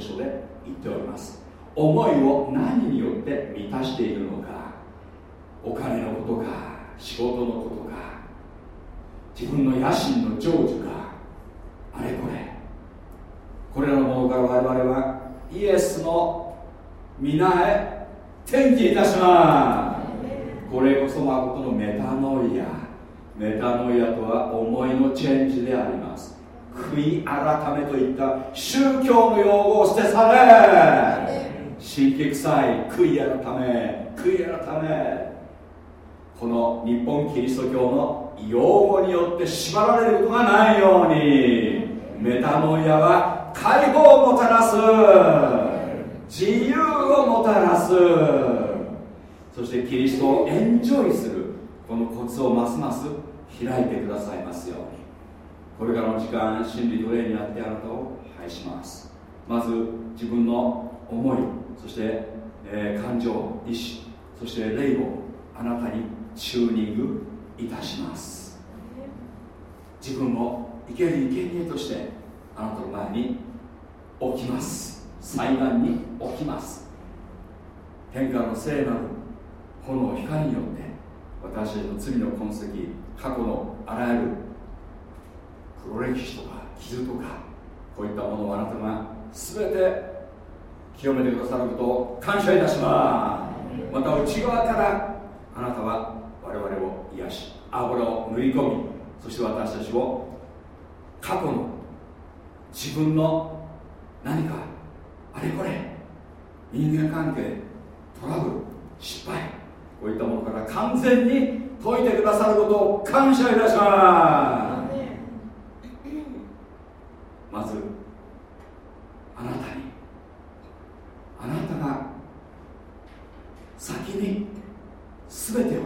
ウロはこの手書で言っております。思いを何によって満たしているのか。お金のことか。仕事のことか。自分の野心の成就か。あれこれ。これらのものから我々はイエスの皆へ転記いたします。これこそ誠のメタノイア。メタノイアとは思いのチェンジであります。悔い改めといった宗教の用語を捨て去れ。神経臭い。悔い改め。悔い改め。この日本キリスト教の用語によって縛られることがないように。メタノイアは解放をもたらす。自由をもたらす。そしてキリストをエンジョイする。このコツをますます開いてくださいますように。これからの時間真理奴隷になってあなたを拝します。まず自分の思いそして、えー、感情意志そして霊をあなたにチューニングいたします。自分を生ける生贄としてあなたの前に置きます。祭壇に置きます。天下の聖なる炎光によって私たちの罪の痕跡過去のあらゆる黒歴史とか傷とかこういったものをあなたが全て清めてくださることを感謝いたします。また内側からあなたは我々を癒し油を塗り込みそして私たちを過去の自分の何かあれこれ人間関係トラブル失敗こういったものから完全に解いてくださることを感謝いたします。まずあなたにあなたが先に全てを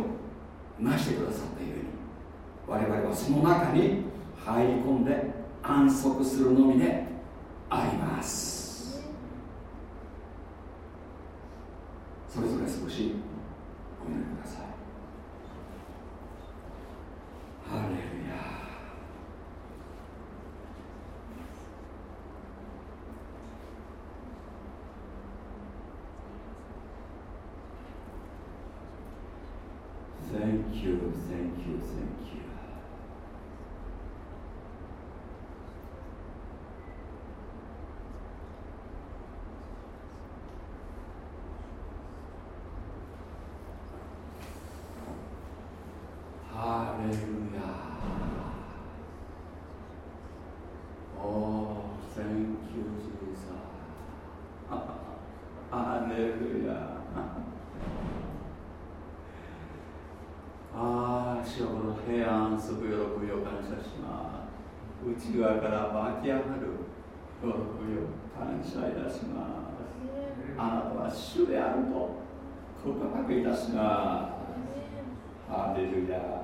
成してくださったゆえに我々はその中に入り込んで安息するのみであります。それぞれ少しお祈りください。ハレルヤ Thank you, thank you, thank you. Hallelujah. Oh, thank you. 平安、安息、喜びを感謝します。内側から湧き上がる喜びを感謝いたします。あなたは主であると告白いたします。ハレルヤ。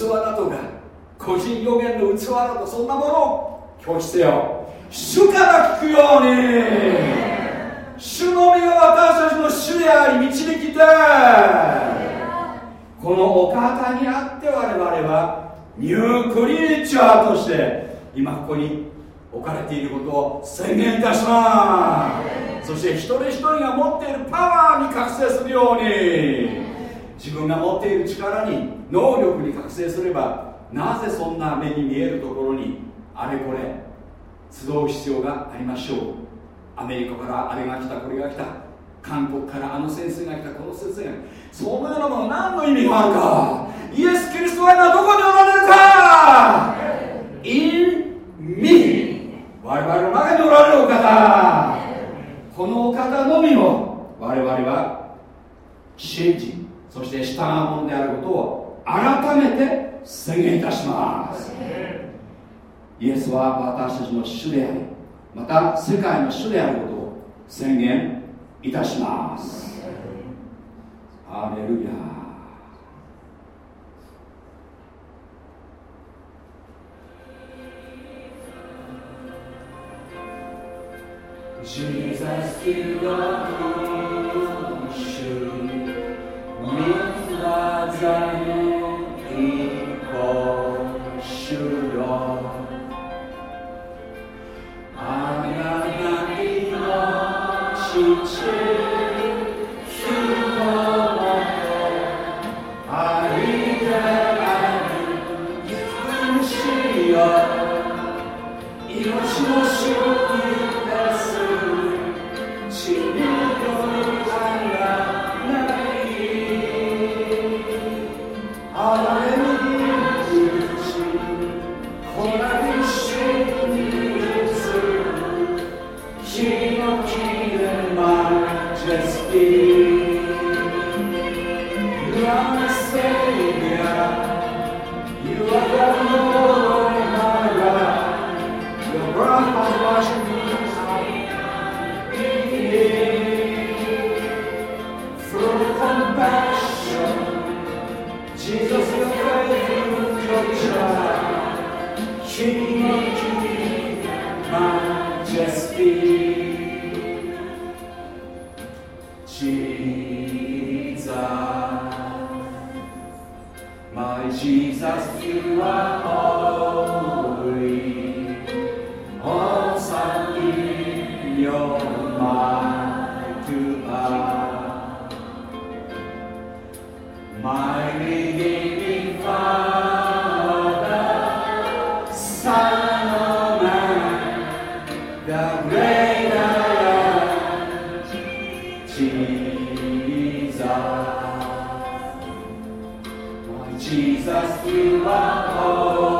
器だとか個人予言の器だとそんなものを拒否せよ主から聞くように。主のみが私たちの主であり導きてこのお方にあって我々はニュークリーチャーとして今ここに置かれていることを宣言いたします。そして一人一人が持っているパワーに覚醒するように。自分が持っている力に能力に覚醒すればなぜそんな目に見えるところにあれこれ集う必要がありましょう。アメリカからあれが来たこれが来た。韓国からあの先生が来たこの先生がそんなのも何の意味があるか。イエス・キリストは今どこにおられるか。In me. 我々の中におられるお方。このお方のみを我々は信じそして従うものであることを改めて宣言いたします。イエスは私たちの主でありまた世界の主であることを宣言いたします。アレルヤア desire. Jesus, you are all.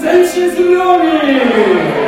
前進するように。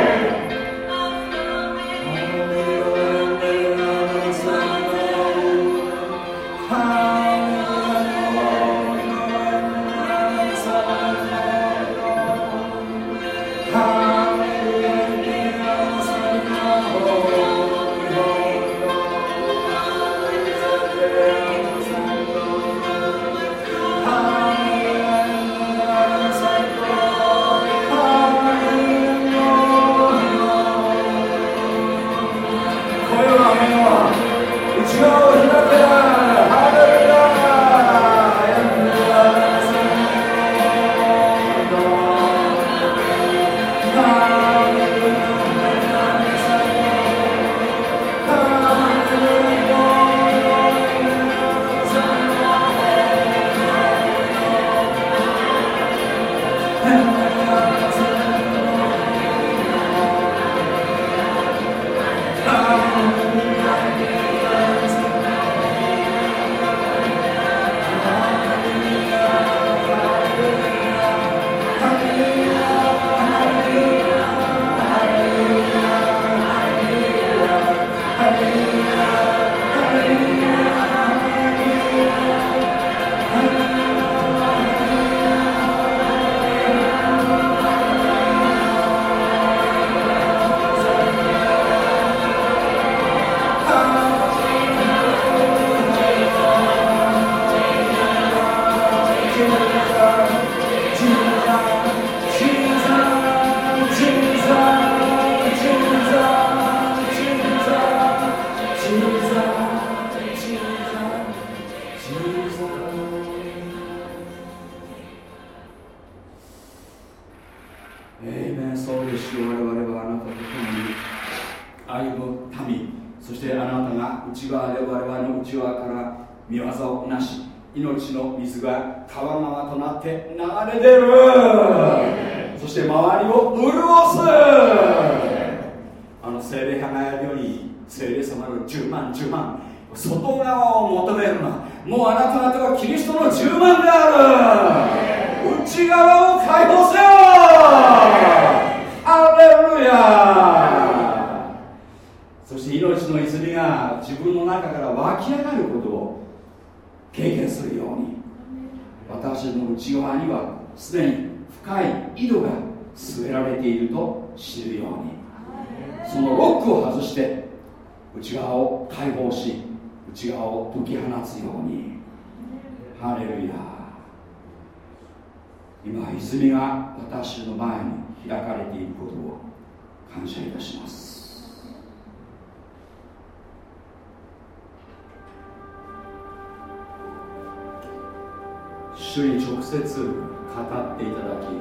主に直接語っていただき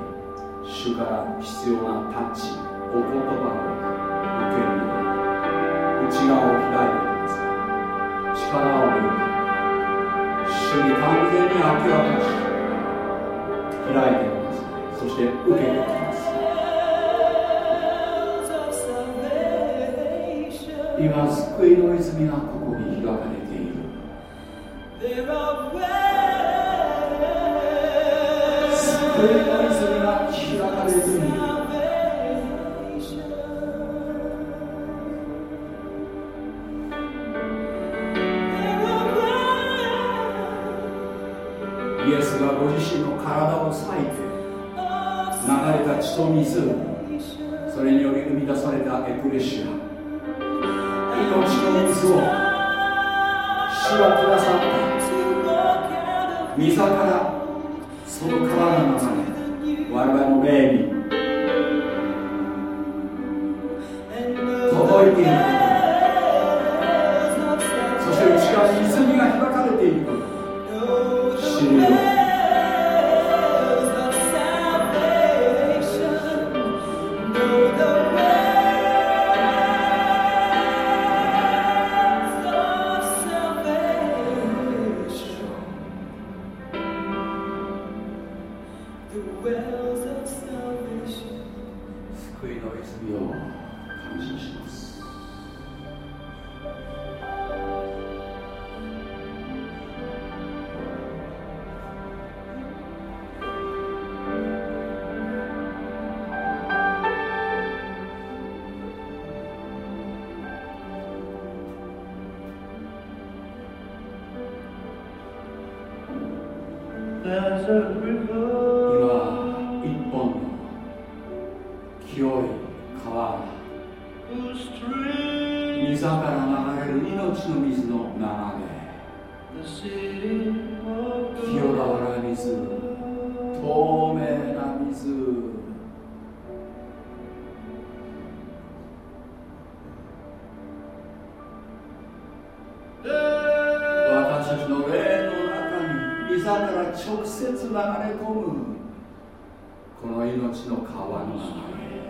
主から必要なタッチお言葉を受けるように内側を開いてください力を抜いて主に完全に明らかにし開いてくださいそして受けてください今救いの泉がここに開かれている。救いの泉が開かれているイエスがご自身の体を裂いて流れた血と水それにより生み出されたエクレシア命の水を主はくださった。水から膝から直接流れ込む。この命の川の流れ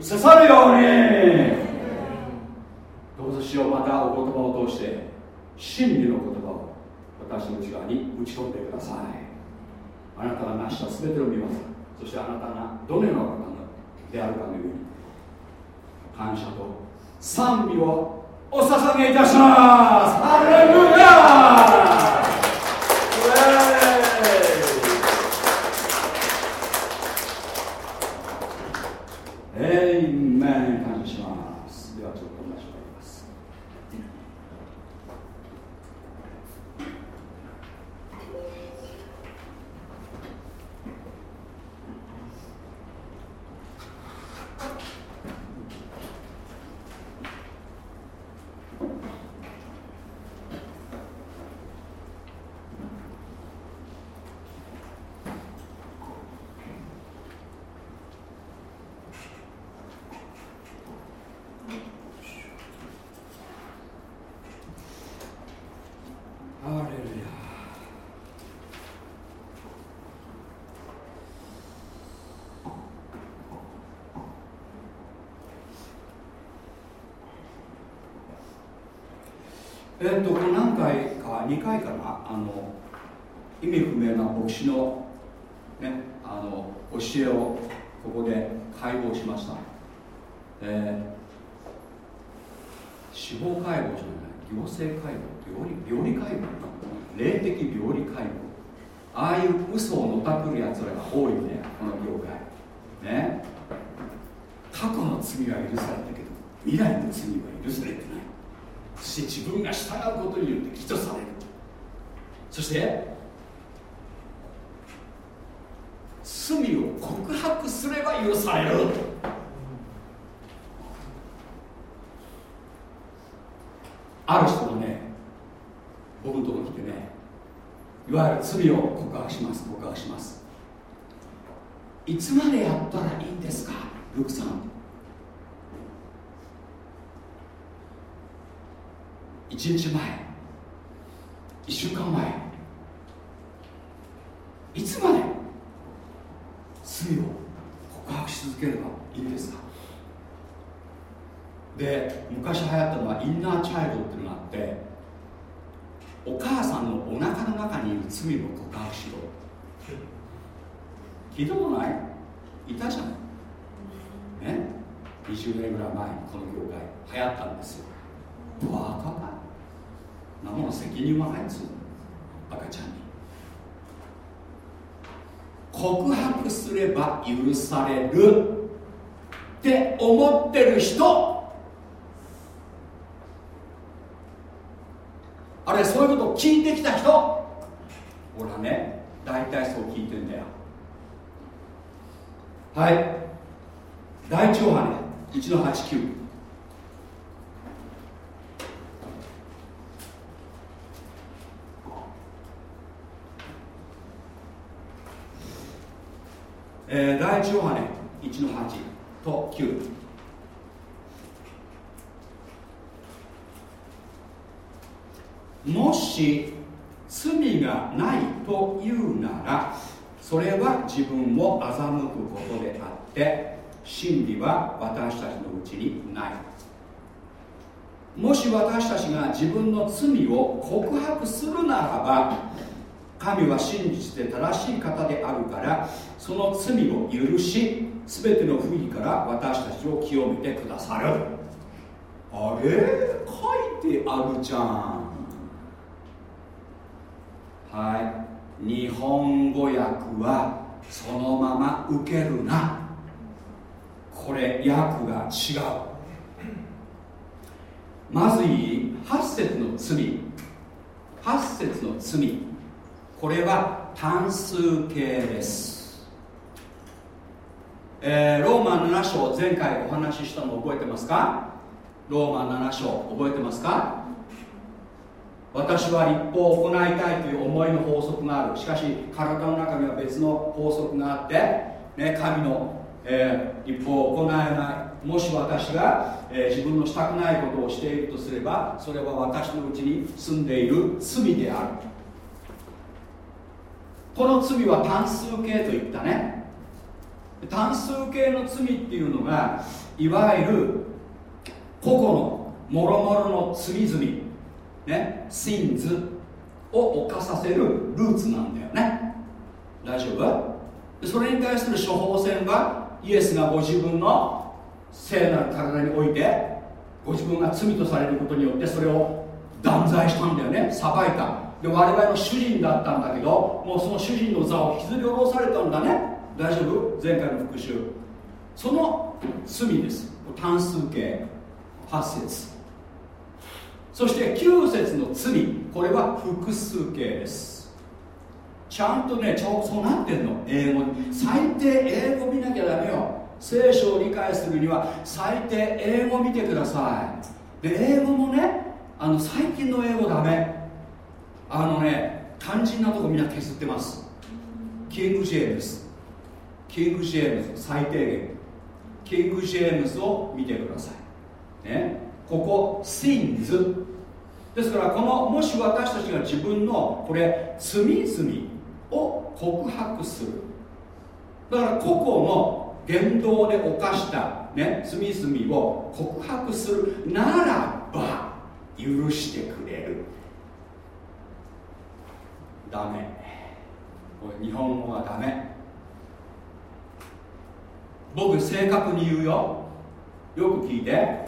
刺さるようにどうぞしようまたお言葉を通して真理の言葉を私の内側に打ち込んでください。あなたが成した全ての見業そしてあなたがどのような方であるかのように感謝と賛美をお捧げいたしますハレルヤエイメン感謝しますではちょっとお話しますハレルヤえっと何回か2回かな？あの意味不明な牧師のねあの教えをここで解剖しました、えー司法解剖じゃない行政解剖病理病理解剖霊的病理解剖。ああいう嘘をのたくるやつらが多いねこの業界。ね。過去の罪は許されたけど未来の罪は許されないし自分が従うことによって起訴される。そして罪を告白すれば許される。ある人がね僕のところに来てねいわゆる罪を告白します告白します。いつまでやったらいいんですかルクさん。1日前1週間前いつまで罪を告白し続ければいいんですか？で昔流行ったのはインナーチャイルドっていうのがあってお母さんのお腹の中にいる罪を告白しろ。聞いたことない？いたじゃんね？20年ぐらい前にこの業界流行ったんですよ。バカかなもの責任はないんです赤ちゃんに。告白すれば許されるって思ってる人。あれそういうことを聞いてきた人。ほらね大体そう聞いてんだよ。はい。大腸波ね1の89えー、第一ヨハネ1の8と9もし罪がないというならそれは自分を欺くことであって真理は私たちのうちにない。もし私たちが自分の罪を告白するならば神は真実で正しい方であるからその罪を許し全ての不義から私たちを清めてくださる。あれ？書いてあるじゃん。はい。日本語訳はそのまま受けるな。これ訳が違う。まずい？い8節の罪。8節の罪。これは単数形です、えーローマ7章前回お話ししたの覚えてますか？ローマ7章覚えてますか？私は立法を行いたいという思いの法則がある。しかし体の中には別の法則があって、ね、神の、えー立法を行えない。もし私が、えー自分のしたくないことをしているとすればそれは私のうちに住んでいる罪である。この罪は単数形と言ったね。単数形の罪っていうのがいわゆる個々のもろもろの罪々ねシンズを犯させるルーツなんだよね。大丈夫？それに対する処方箋はイエスがご自分の聖なる体においてご自分が罪とされることによってそれを断罪したんだよね。裁いた。で我々の主人だったんだけどもうその主人の座を引きずり下ろされたんだね。大丈夫？前回の復習その罪です。単数形。8節。そして9節の罪。これは複数形です。ちゃんとねちょそうなってんの。英語に。最低英語見なきゃダメよ。聖書を理解するには最低英語見てください。で英語もねあの最近の英語ダメ。あのね肝心なとこみんな削ってます。キング・ジェームズキング・ジェームズ最低限。キング・ジェームズを見てください。ね。ここ sins ですからこのもし私たちが自分のこれ罪々を告白する。だから個々の言動で犯した、ね、罪々を告白するならば許してくれる。ダメ。これ日本語はダメ。僕正確に言うよ。よく聞いて。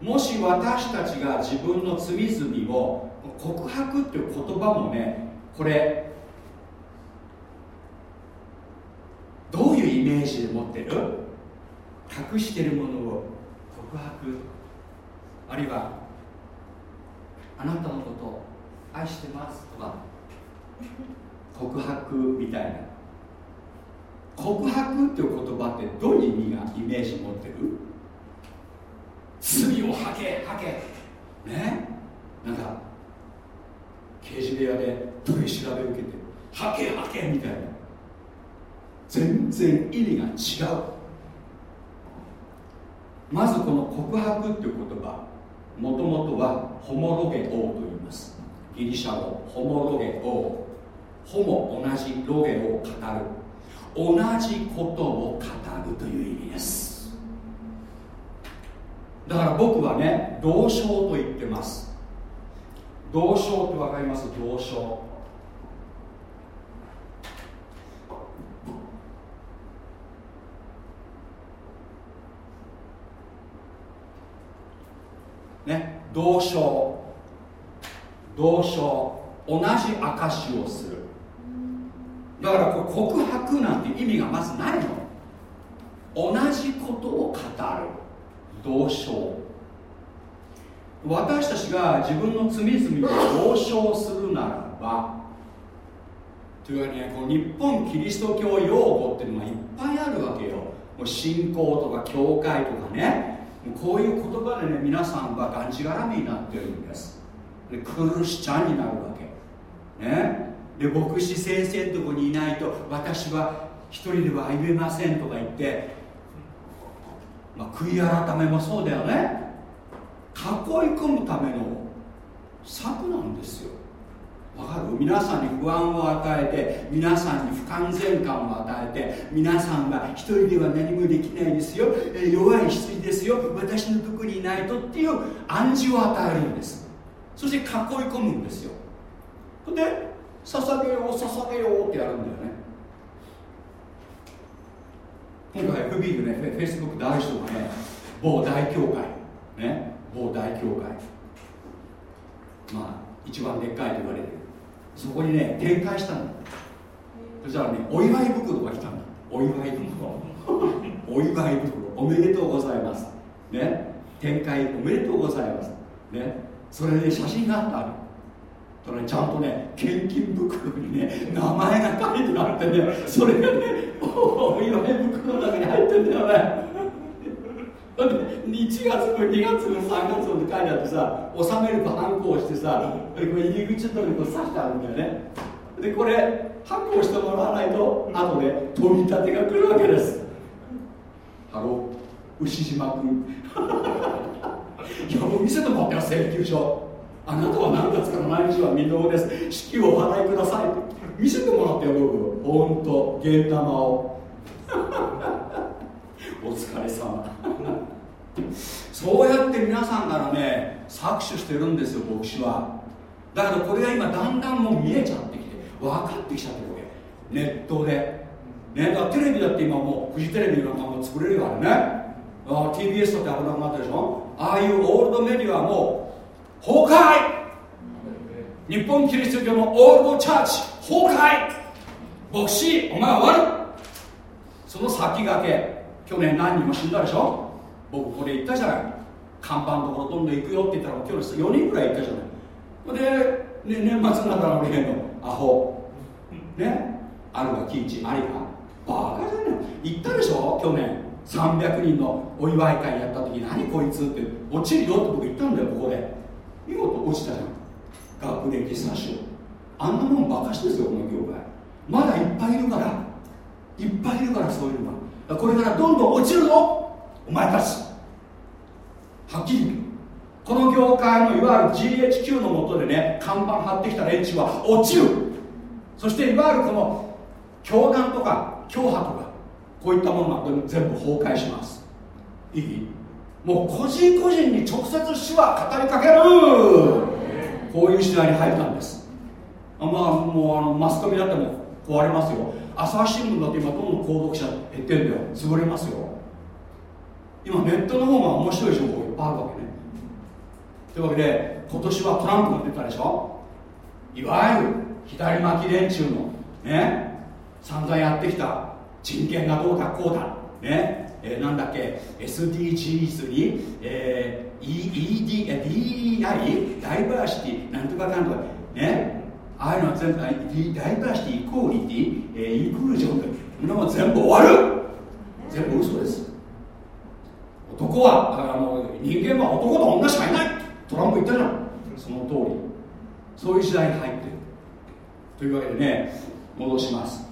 もし私たちが自分の罪々を告白っていう言葉もねこれどういうイメージで持ってる？隠してるものを告白？あるいはあなたのことを愛してますとか告白みたいな告白っていう言葉ってどういう意味がイメージ持ってる罪を吐け吐けね。なんか刑事部屋で取り調べ受けて吐け吐けみたいな。全然意味が違う。まずこの告白っていう言葉もともとはホモロゲオと言います。ギリシャ語ホモロゲオホモ同じロゲを語る。同じことを語るという意味です。だから僕はね同唱と言ってます。同唱って分かります？同唱ね同唱同唱同じ証をする。だからこれ告白なんて意味がまずないの。同じことを語る。同唱私たちが自分の罪々を同唱するならばというわけで、ね、この日本キリスト教用語っていうのがいっぱいあるわけよ。もう信仰とか教会とかね。こういう言葉でね皆さんはがんじがらめになってるんです。でクルシチャンになるわけ。ね。で牧師先生のとこにいないと私は一人では歩めませんとか言って、まあ、悔い改めもそうだよね。囲い込むための策なんですよ。わかる？皆さんに不安を与えて皆さんに不完全感を与えて皆さんが一人では何もできないですよ、弱い羊ですよ。私のとこにいないとっていう暗示を与えるんです。そして囲い込むんですよ。で捧げよう捧げようってやるんだよね。今回 FB でねフェイスブック大人がね某大教会ね某大教会。まあ一番でっかいと言われてる。そこにね展開したんだそしたらねお祝い袋が来たんだ。お祝い袋。お祝い袋。おめでとうございます。ね。展開おめでとうございます。ね。それで写真があったとねちゃんとね献金袋にね名前が書いてあってねそれがねお祝い袋の中に入ってんだよね。だって1月も2月も3月もって書いてあってさ納めると反抗してさ入り口のとこに刺してあるんだよね。でこれ反抗してもらわないと後で飛び立てが来るわけです。ハロー牛島君。いやもう見せてもらったよ請求書あなたは何月から毎日は未納です。支給をお払いください。見せてもらってよ僕。本当ゲン玉をお疲れ様。そうやって皆さんからね搾取してるんですよ牧師は。だけどこれが今だんだんもう見えちゃってきて分かってきちゃってるわけ。ネットで。ね、だテレビだって今もうフジテレビなんかも作れるからね。あ TBS だって危なくなったでしょ。ああいうオールドメディアはもう崩壊。日本キリスト教のオールドチャーチ崩壊。牧師お前は終わるその先駆け去年何人も死んだでしょ。僕これ言ったじゃない。看板のところどんどん行くよって言ったら今日4人ぐらい行ったじゃない。で、ね、年末になったら俺へのアホ。ね。あるがキイチありが。バカじゃない。言ったでしょ去年300人のお祝い会やった時何こいつ？って落ちるよって僕言ったんだよここで。見事落ちたじゃん。学歴詐称。あんなもんバカしですよこの業界。まだいっぱいいるから。いっぱいいるからそういうのがこれからどんどん落ちるぞお前たち。はっきりこの業界のいわゆる GHQ のもとでね看板貼ってきた連中は落ちる。そしていわゆるこの教団とか教派とかこういったものが全部崩壊します。いい？もう個人個人に直接主は語りかける。こういう時代に入ったんです。まあもうあのマスコミだっても壊れますよ。朝日新聞だって今どんどん購読者減ってるんだよ。潰れますよ。今ネットの方が面白い情報いっぱいあるわけね。というわけで今年はトランプが出たでしょ？いわゆる左巻き連中のね散々やってきた人権がどうだこうだ。ね。えー、なんだっけ。SDGs に、えー、ED DI ダイバーシティなんとかかんとか。ね。ああいうのは全部ダイバーシティイコーリティ、えー、インクルージョンってのも全部終わる。全部嘘です。男はだからもう人間は男と女しかいない。トランプ言ったじゃん。その通り。そういう時代に入ってる。というわけでね戻します。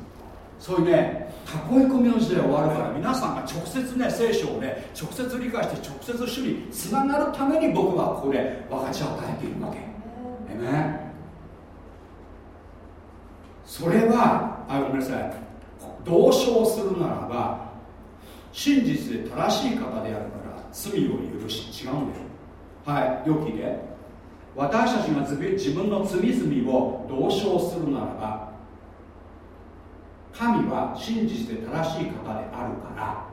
そういうね囲い込みの時代終わるから皆さんが直接ね聖書をね直接理解して直接主につながるために僕はここで分かち与えているわけ。えねそれはあごめんなさい。同称するならば真実で正しい方であるから罪を許し違うんだよ。はいよきで。私たちが自分の罪々を同称するならば神は真実で正しい方であるから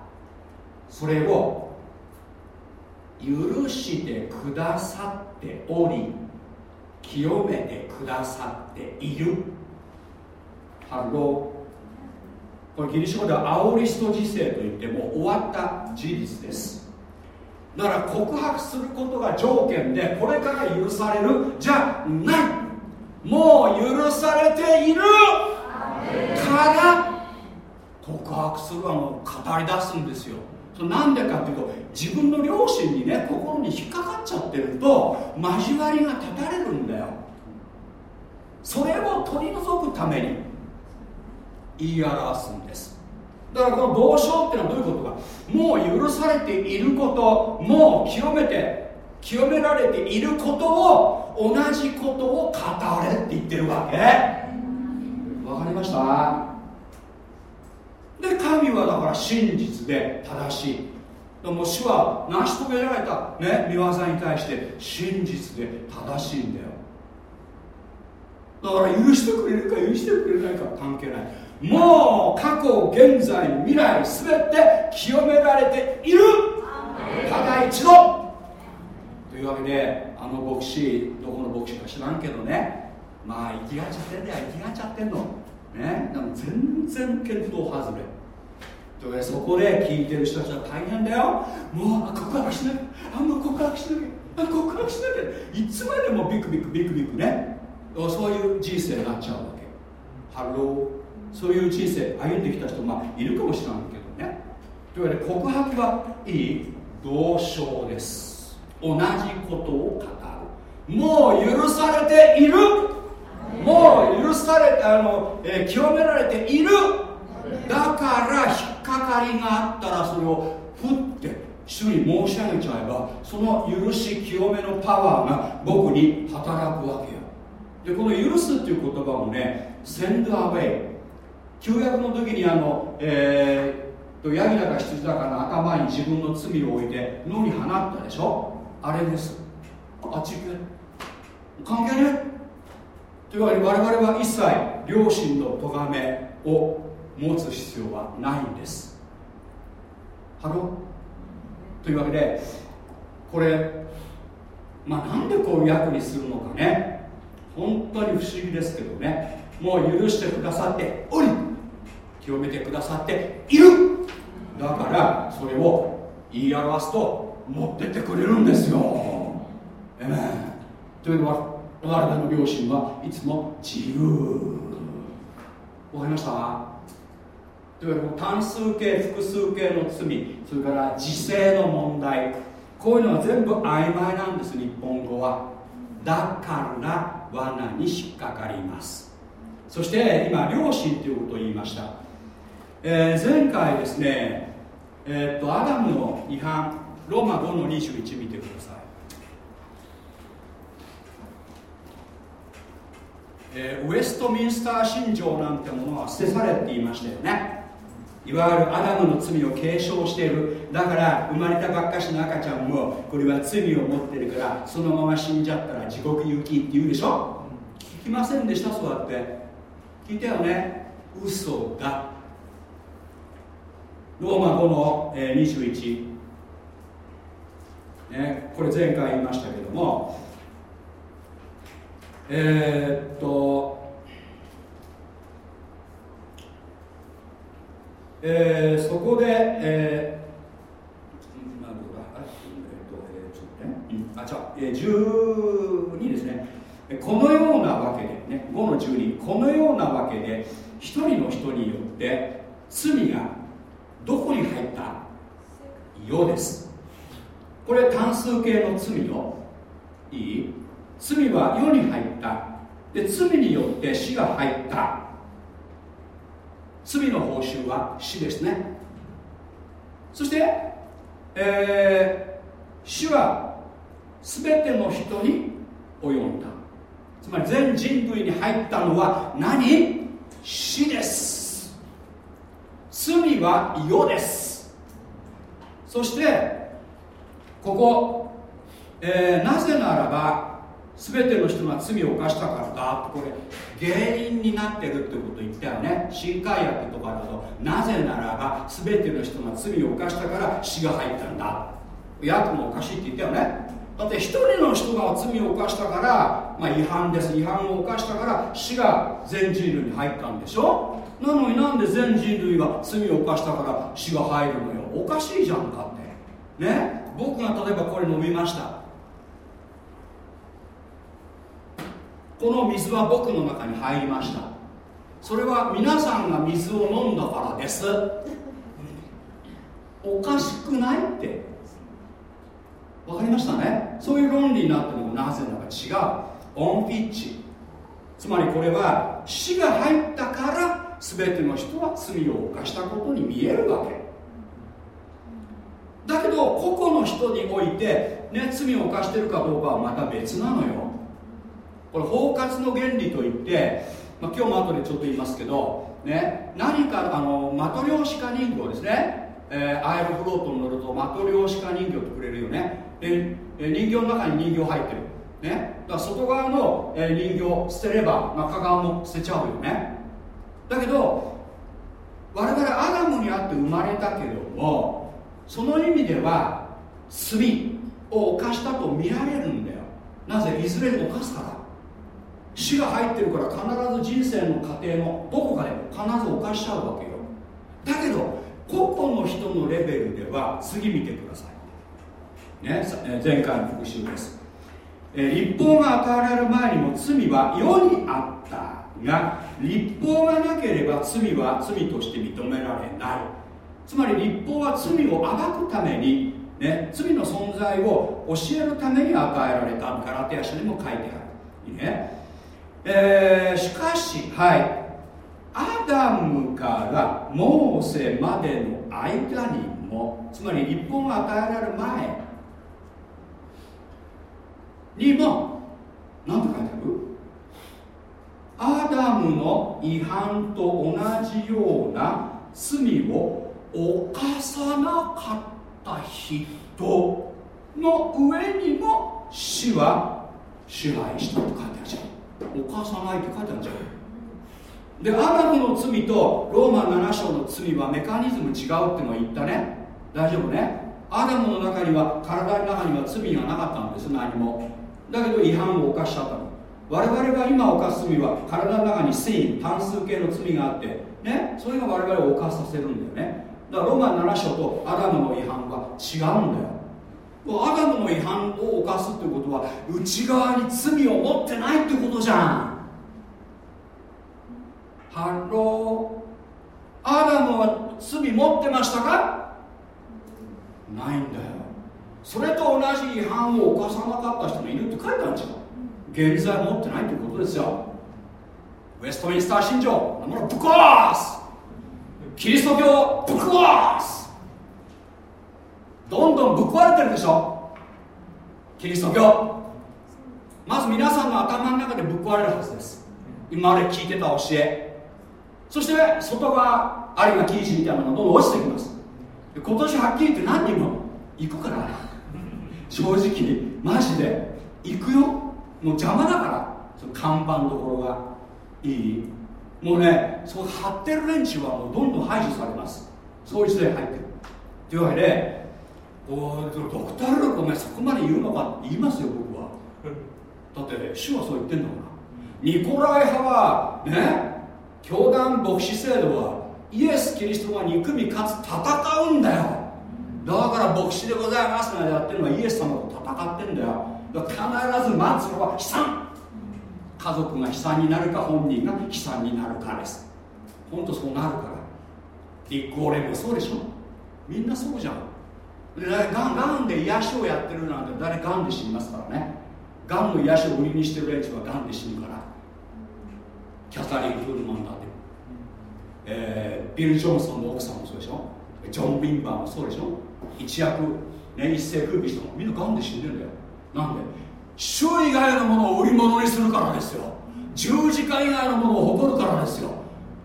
それを許してくださっており清めてくださっている。ハローこれギリシャ語ではアオリスト時世といっても終わった事実です。だから告白することが条件でこれから許される？じゃない。もう許されている。から告白するはもう語り出すんですよ。そなんでかっていうと自分の両親にね心に引っかかっちゃってると交わりが断たれるんだよ。それを取り除くために言い表すんです。だからこの同章っていうのはどういうことか。もう許されていることもう清めて清められていることを同じことを語れって言ってるわけ。わかりました。で神はだから真実で正しい。でも主は成し遂げられた、ね、見業に対して真実で正しいんだよ。だから許してくれるか許してくれないか関係ない。もう過去現在未来全て清められている。ただ一度。というわけであの牧師どこの牧師か知らんけどね。まあ生きがっちゃってんだよ生きがっちゃってんのね。でも全然見当外れというそこで聞いてる人たちは大変だよ。もう告白しなきゃ。あもう告白しなきゃ。告白しなきゃ。いつまでもビクビクビクビクね。そういう人生になっちゃうわけ。ハローそういう人生歩んできた人まあいるかもしれないけどね。というわけで告白はいい。同唱です。同じことを語る。もう許されている。もう許されてあの、えー、清められている。だから引っかかりがあったらそれをふって主に申し上げちゃえばその許し清めのパワーが僕に働くわけよ。でこの許すっていう言葉もね send away 旧約の時にあの、えー、ヤギだか羊だかの頭に自分の罪を置いて野に放ったでしょ？あれです。あっち行く関係ねというわけで我々は一切両親の咎めを持つ必要はないんです。ハロというわけでこれまあなんでこういう役にするのかね。本当に不思議ですけどね。もう許してくださっており清めてくださっている。だからそれを言い表すと持ってってくれるんですよ。えめという我々の両親はいつも自由。わかりました？というわけで単数形複数形の罪それから時制の問題こういうのは全部曖昧なんです日本語は。だから罠に引っかかります。そして今両親ということを言いました、えー、前回ですねえー、っとアダムの違反ローマ5の21見てください。えー、ウェストミンスター信条なんてものは捨てされって言いましたよね。いわゆるアダムの罪を継承している。だから生まれたばっかしの赤ちゃんもこれは罪を持ってるからそのまま死んじゃったら地獄行きって言うでしょ。聞きませんでした？そうやって。聞いたよね？嘘だ。ローマ5の、えー、21、ね、これ前回言いましたけどもえー、っとえー、そこで、えー、あえっとえー、ちょっとね、あじゃあ、えー、12ですねこのようなわけでね5の12このようなわけで一人の人によって罪がどこに入った世です。これ単数形の罪よいい罪は世に入った。で罪によって死が入った。罪の報酬は死ですね。そして、えー、死は全ての人に及んだ。つまり全人類に入ったのは何？死です。罪は世です。そしてここ、えー、なぜならば全ての人が罪を犯したからだ。ってこれ原因になってるってこと言ったよね。新海薬とかだとなぜならば全ての人が罪を犯したから死が入ったんだ。薬もおかしいって言ったよね。だって一人の人が罪を犯したから、まあ、違反です。違反を犯したから死が全人類に入ったんでしょ？なのになんで全人類が罪を犯したから死が入るのよ。おかしいじゃんだって。ね？僕が例えばこれ飲みました。この水は僕の中に入りました。それは皆さんが水を飲んだからです。おかしくないって。分かりましたね？そういう論理になってもなぜなら違う。オンフィッチ。つまりこれは死が入ったから全ての人は罪を犯したことに見えるわけ。だけど個々の人において、ね、罪を犯してるかどうかはまた別なのよ。これ包括の原理といって、まあ、今日も後でちょっと言いますけど、ね、何かあのマトリョーシカ人形ですね、えー、アイロフロートに乗るとマトリョーシカ人形ってくれるよね。で人形の中に人形入ってる。ね、だから外側の、人形捨てれば中側も捨てちゃうよね。だけど我々アダムにあって生まれたけどもその意味では罪を犯したと見られるんだよ。なぜ？いずれ犯すから。死が入ってるから必ず人生の過程のどこかで必ず犯しちゃうわけよ。だけど個々の人のレベルでは次見てください、ね、前回の復習です、立法が与えられる前にも罪は世にあったが立法がなければ罪は罪として認められない。つまり立法は罪を暴くために、ね、罪の存在を教えるために与えられた。ガラテヤ書にも書いてある。いいね。えー、しかしはい。アダムからモーセまでの間にもつまり日本が与えられる前にも何て書いてある？アダムの違反と同じような罪を犯さなかった人の上にも死は支配したと書いてあるじゃん犯さないって書いてあるんじゃんでアダムの罪とローマ7章の罪はメカニズム違うってのを言ったね。大丈夫ね。アダムの中には体の中には罪がなかったんです何も。だけど違反を犯しちゃったの。我々が今犯す罪は体の中に性単数形の罪があってね。それが我々を犯させるんだよね。だからローマ7章とアダムの違反は違うんだよ。アダムの違反を犯すってことは内側に罪を持ってないってことじゃん。ハロー。アダムは罪持ってましたか？ないんだよ。それと同じ違反を犯さなかった人もいるって書いてあるんですよ現在持ってないということですよ。ウェストミンスター信条。なものぶっ壊すキリスト教ぶっ壊すどんどんぶっ壊れてるでしょ。キリスト教。まず皆さんの頭の中でぶっ壊れるはずです。今まで聞いてた教え。そして外側あるいはキーチみたいなものがどんどん落ちてきます。今年はっきり言って何人も行くから。正直マジで行くよ。もう邪魔だから。その看板どころがいい。もうねそう張ってる連中はもうどんどん排除されます。そういう時代入ってる。というわけでおドクター・ルークお前そこまで言うのかって言いますよ僕は。だって主はそう言ってんだから。ニコライ派はね教団牧師制度はイエス・キリストが憎みかつ戦うんだよ。だから牧師でございますがやってるのはイエス様と戦ってんだよ。だから必ず待つのは悲惨。家族が悲惨になるか本人が悲惨になるかです。本当そうなるから。立候連もそうでしょ。みんなそうじゃん。がんがんで癒しをやってるなんて誰がんで死にますからね。がんの癒しを売りにしてる連中はがんで死ぬから。キャサリン・フールマンだって、えー、ビル・ジョンソンの奥さんもそうでしょ。ジョン・ビンバーもそうでしょ。一躍、ね、一世風靡したの。みんながんで死んでるんだよ。なんで？主以外のものを売り物にするからですよ。十字架以外のものを誇るからですよ。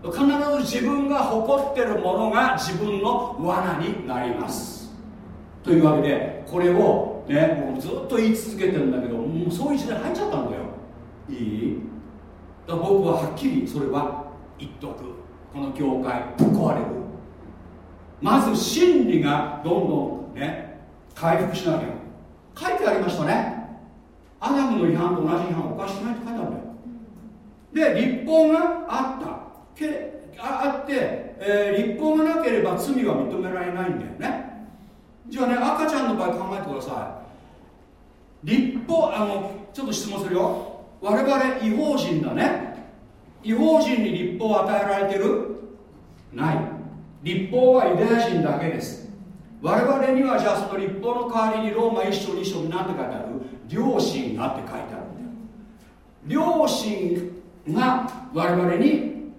必ず自分が誇ってるものが自分の罠になります。というわけでこれをねもうずっと言い続けてるんだけどもうそういう時代入っちゃったんだよ。いい？だから僕ははっきりそれは言っとく。この教会ぶっ壊れる。まず真理がどんどんね回復しなきゃ。書いてありましたね。アダムの違反と同じ違反を犯してないって書いてあるんだよ。で立法があった。けああって、えー、立法がなければ罪は認められないんだよね。じゃあね赤ちゃんの場合考えてください。立法あのちょっと質問するよ。我々違法人だね。違法人に立法を与えられてる？ない。立法はユダヤ人だけです。我々にはじゃあその立法の代わりにローマ1章2章に何て書いてある？良心がって書いてあるんだよ。良心が我々に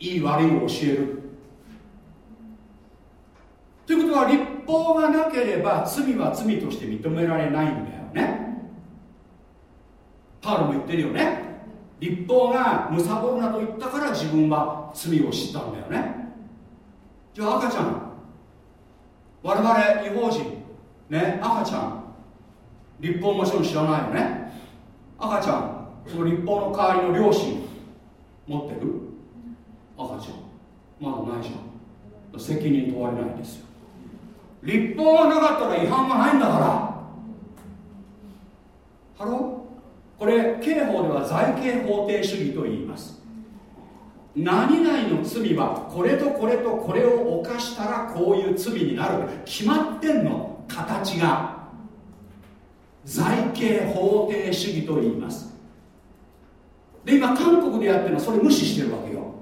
いい悪いを教える。ということは立法法がなければ罪は罪として認められないんだよね。パウロも言ってるよね。立法がむさぼるなと言ったから自分は罪を知ったんだよね。じゃあ赤ちゃん我々異邦人ね赤ちゃん律法もちろん知らないよね。赤ちゃんその律法の代わりの良心持ってる？赤ちゃん。まだないじゃん。責任問われないんですよ。律法がなかったら違反がないんだから。ハロー？これ刑法では罪刑法定主義と言います。何々の罪はこれとこれとこれを犯したらこういう罪になる。決まってんの。形が。財形法定主義と言います。で今韓国でやってるのはそれ無視してるわけよ。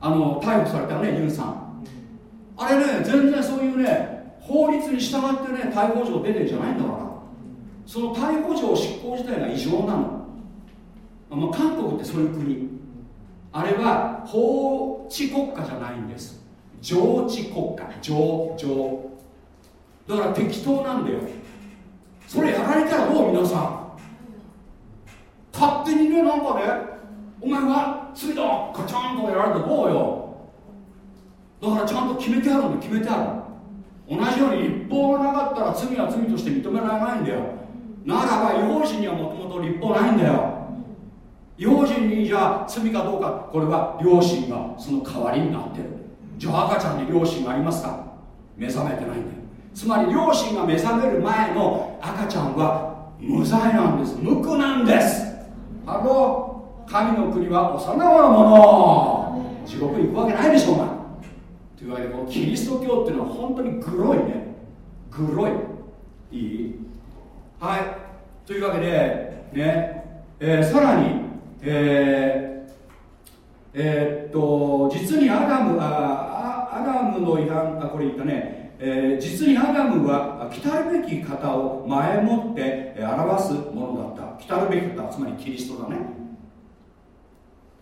あの逮捕されたねユンさん。あれね全然そういうね法律に従ってね逮捕状出てるんじゃないんだから。その逮捕状執行自体が異常なの、まあ、韓国ってそういう国。あれは法治国家じゃないんです。上治国家。上上だから適当なんだよ。それやられたらどう皆さん。勝手にねなんかねお前は罪だカチャンとやられたらどうよ。だからちゃんと決めてあるの決めてある同じように立法がなかったら罪は罪として認められないんだよ。ならば違法人にはもともと立法ないんだよ。違法人にじゃあ罪かどうかこれは両親がその代わりになってる。じゃあ赤ちゃんに両親がありますか？目覚めてないんだよ。つまり両親が目覚める前の赤ちゃんは無罪なんです。無垢なんです。あの神の国は幼なもの地獄に行くわけないでしょうがといわけでこのキリスト教っていうのは本当にグロいね。グロい。いい？はい。というわけでね、えー、さらにえー、え、っと実にアダムあアダムの違反あこれ言ったね、えー、実にアダムは来たるべき方を前もって表すものだった。来たるべき方つまりキリストだね。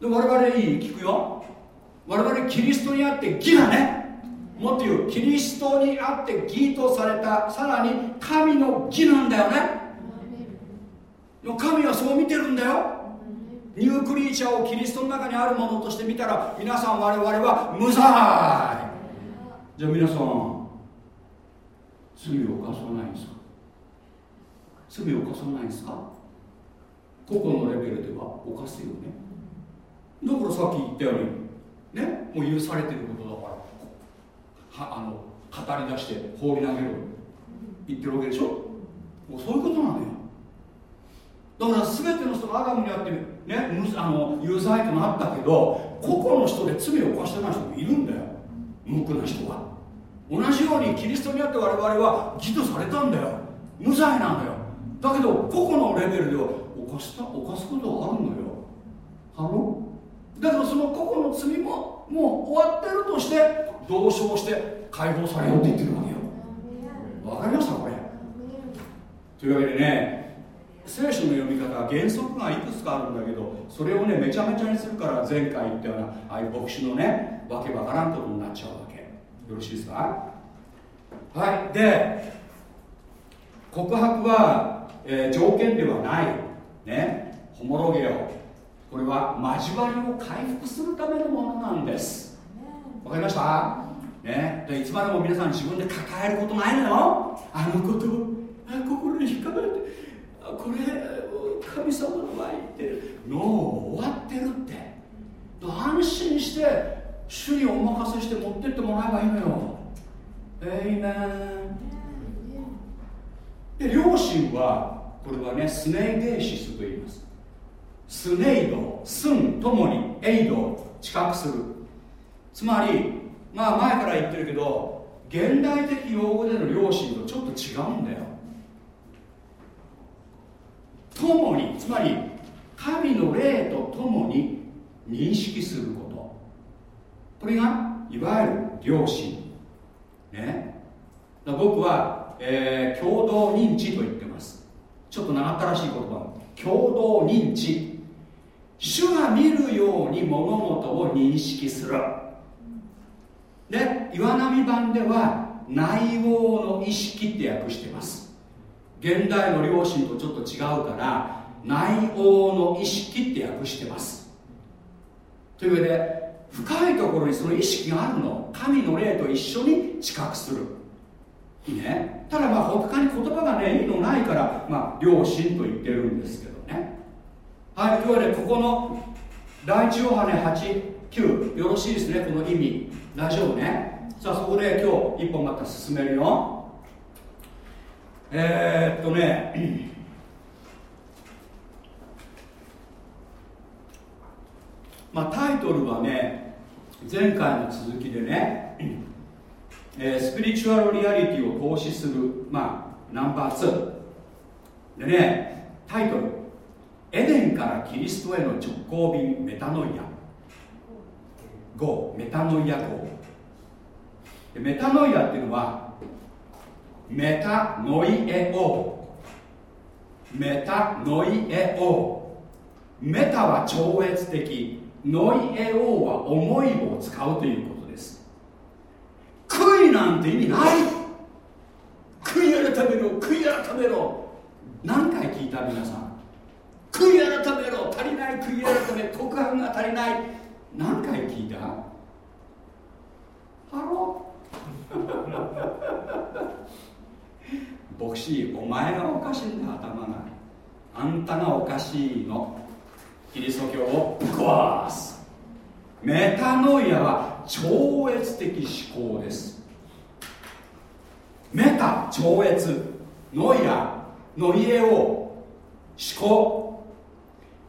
で我々いい？聞くよ。我々キリストにあって義だね。もっと言うキリストにあって義とされたさらに神の義なんだよね。神はそう見てるんだよ。ニュークリーチャーをキリストの中にあるものとして見たら皆さん我々は無罪。じゃあ皆さん罪を犯さないんですか？罪を犯さないんですか？個々のレベルでは犯すよね。だからさっき言ったようにねもう許されてることだから。はあの語り出して放り投げる言ってるわけでしょ？もうそういうことなのよ。だから全ての人がアダムにあってねあの有罪となったけど個々の人で罪を犯してない人もいるんだよ。無垢な人は。同じようにキリストにあって我々は義とされたんだよ。無罪なんだよ。だけど個々のレベルでは犯した犯すことはあるのよ。ハロだけどその個々の罪ももう終わってるとして同情して解放されようって言ってるわけよ。わかりましたこれ？というわけでね聖書の読み方は原則がいくつかあるんだけどそれをねめちゃめちゃにするから前回言ったようなああいう牧師のねわけわからんことになっちゃうわけ。よろしいですか？はい。で告白は、えー、条件ではない。ね。ホモロゲオこれは交わりを回復するためのものなんです。わかりました？ね。でいつまでも皆さん自分で抱えることないのよ。あのことあ心に引っかかれて。あこれ神様の前にってる。の終わってるって。安心して主にお任せして持ってってもらえばいいのよ。えいめで両親はこれはねスネイデーシスと言いますスネイドスンともにエイドを近くする。つまりまあ前から言ってるけど現代的用語での両親とちょっと違うんだよ。共につまり神の霊と共に認識すること。これがいわゆる両親ね。僕は、えー、共同認知と言ってます。ちょっと長ったらしい言葉。共同認知。主が見るように物事を認識する。で岩波版では内応の意識って訳してます。現代の両親とちょっと違うから内応の意識って訳してます。というわけで深いところにその意識があるの。神の霊と一緒に知覚する。いいね。ただまあ他に言葉がねいいのないからまあ両親と言ってるんですけどね。はいというわけでここの第一ヨハネ89よろしいですねこの意味。大丈夫ね。さあそこで今日一本また進めるよ。えー、っとね まあタイトルはね前回の続きでね、えー、スピリチュアルリアリティを投資するまあナンバー2でねタイトル。エデンからキリストへの直行便メタノイア。5メタノイア号。メタノイアっていうのはメタノイエオ。メタノイエオ。メタは超越的ノイエオは思いを使うということです。悔いなんて意味ない。悔い改めろ悔い改めろ。何回聞いた皆さん？悔い改めろ。足りない悔い改め告白が足りない。何回聞いた？ハロしいお前がおかしいんだ頭が。あんたがおかしいの。キリスト教をぶっ壊す。メタノイアは超越的思考です。メタ超越。ノイア。ノイエオ思考。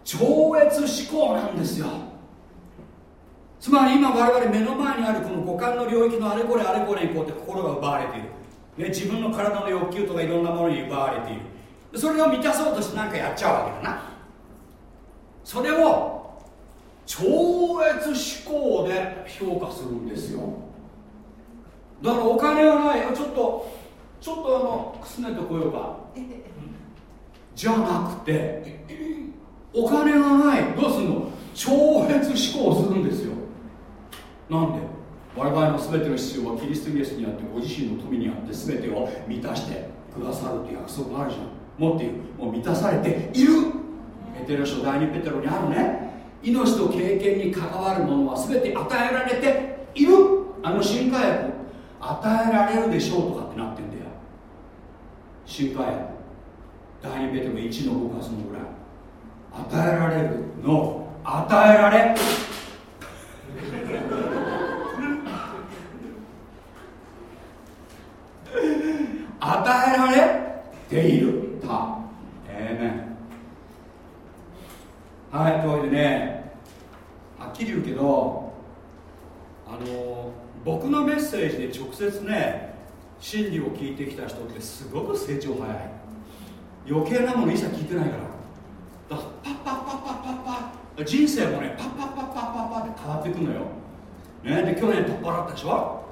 超越思考なんですよ。つまり今我々目の前にあるこの五感の領域のあれこれあれこれにこうやって心が奪われている、ね、自分の体の欲求とかいろんなものに奪われている。それを満たそうとして何かやっちゃうわけだな。それを超越思考で評価するんですよ。だからお金はない。ちょっとちょっとあのくすねてこようか。じゃなくてお金がない。どうすんの？超越思考するんですよ。なんで？我々の全ての必要はキリストイエスにあってご自身の富にあって全てを満たしてくださるって約束があるじゃん。もっと言うもう満たされている。ペテロ書第2ペテロにあるね。命と経験に関わるものは全て与えられている。あの新化薬与えられるでしょうとかってなってんだよ。新化薬第2ペテロ1の5かそのぐらい。与えられるの。与えられ。与えられている。た。ええねはいというわけでねはっきり言うけどあの僕のメッセージで直接ね真理を聞いてきた人ってすごく成長早い。余計なもの一切聞いてないから。パッパッパッパッパッパッ人生もねパッパッパッパッパッパッって変わっていくのよ、ね、で去年取っ払ったでしょ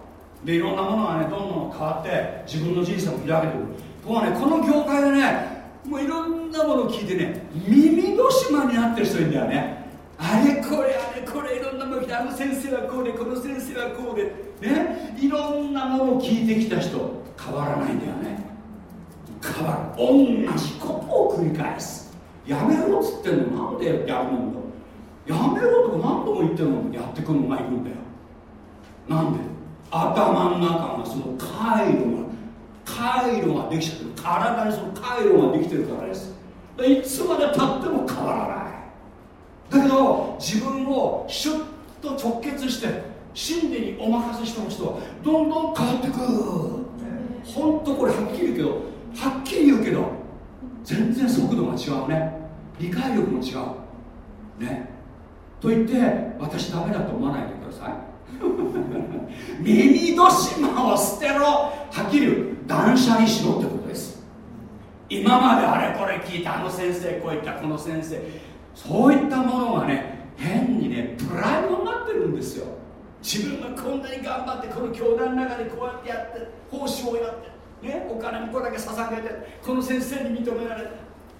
でいろんなものがねどんどん変わって自分の人生も開けてくるところねこの業界でねもういろんなものを聞いてね耳戸島になってる人いるんだよねあれこれあれこれいろんなもの聞いてあの先生はこうでこの先生はこうでねいろんなものを聞いてきた人変わらないんだよね変わる同じことを繰り返すやめろっつってんの？なんでやるのやめろとか何度も言ってるの？やってくるの？がいるんだよなんで？頭の中がその回路が回路ができちゃってる。体にその回路ができてるからです。いつまでたっても変わらない。だけど自分をシュッと直結して真理にお任せしてほしいとどんどん変わってく。本当これはっきり言うけどはっきり言うけど全然速度が違うね。理解力も違う。ね。と言って私ダメだと思わないでください。耳戸島を捨てろ。はっきり言う。断捨離しろってことです。今まであれこれ聞いたあの先生こういったこの先生。そういったものがね変にねプライドになってるんですよ。自分がこんなに頑張ってこの教団の中でこうやってやって奉仕をやって。ねお金もこれだけ捧げてこの先生に認められて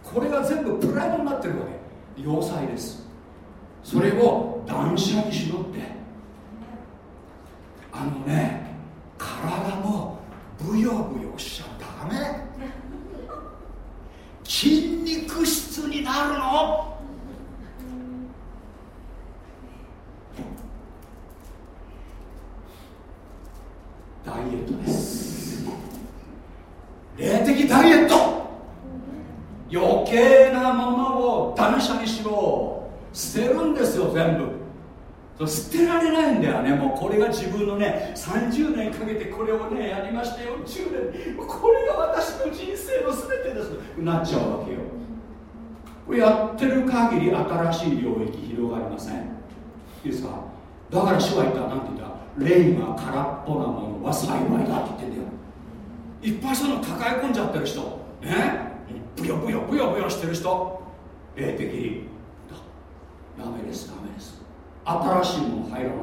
これが全部プライドになってるわけ。要塞です。それを断捨離しろって。あのね体もブヨブヨしちゃダメ。筋肉質になるの。ダイエットです。霊的ダイエット。余計なものを断捨離しろ。捨てるんですよ全部。捨てられないんだよね。もうこれが自分のね30年かけてこれをねやりましたよ。10年。これが私の人生の全てです。なっちゃうわけよ。これやってる限り新しい領域広がりません。いいですか？だから主は言った。何て言った？霊が空っぽなものは幸いだって言ってんだよ。いっぱいその抱え込んじゃってる人。ねブヨブヨブヨブヨしてる人。霊的に。ダメですダメです。新しいもの入らない。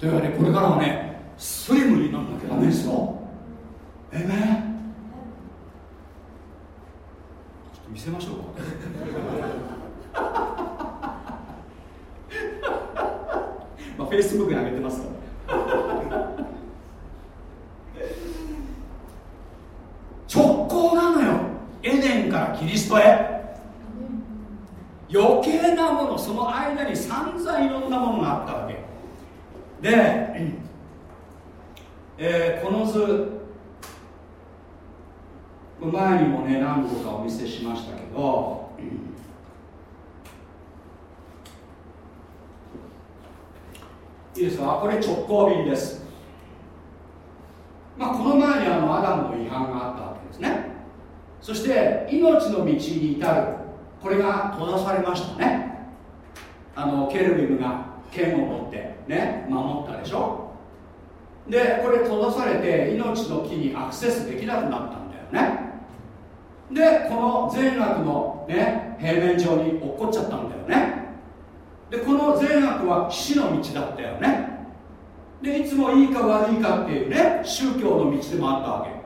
というわけでこれからはねスリムになんなきゃダメですよ。え？め、ちょっと見せましょうか。まあフェイスブックに上げてますから直行なのよエデンからキリストへ余計なものその間に散々いろんなものがあったわけ。で、えーこの図前にもね何度かお見せしましたけど、いいですか？これ直行便です。まあこの前にあのアダムの違反があったわけですね。そして命の道に至る。これが閉ざされましたね。あのケルビムが剣を持ってね守ったでしょ。でこれ閉ざされて命の木にアクセスできなくなったんだよね。でこの善悪の、ね、平面上に落っこっちゃったんだよね。でこの善悪は死の道だったよね。でいつもいいか悪いかっていうね宗教の道でもあったわけ。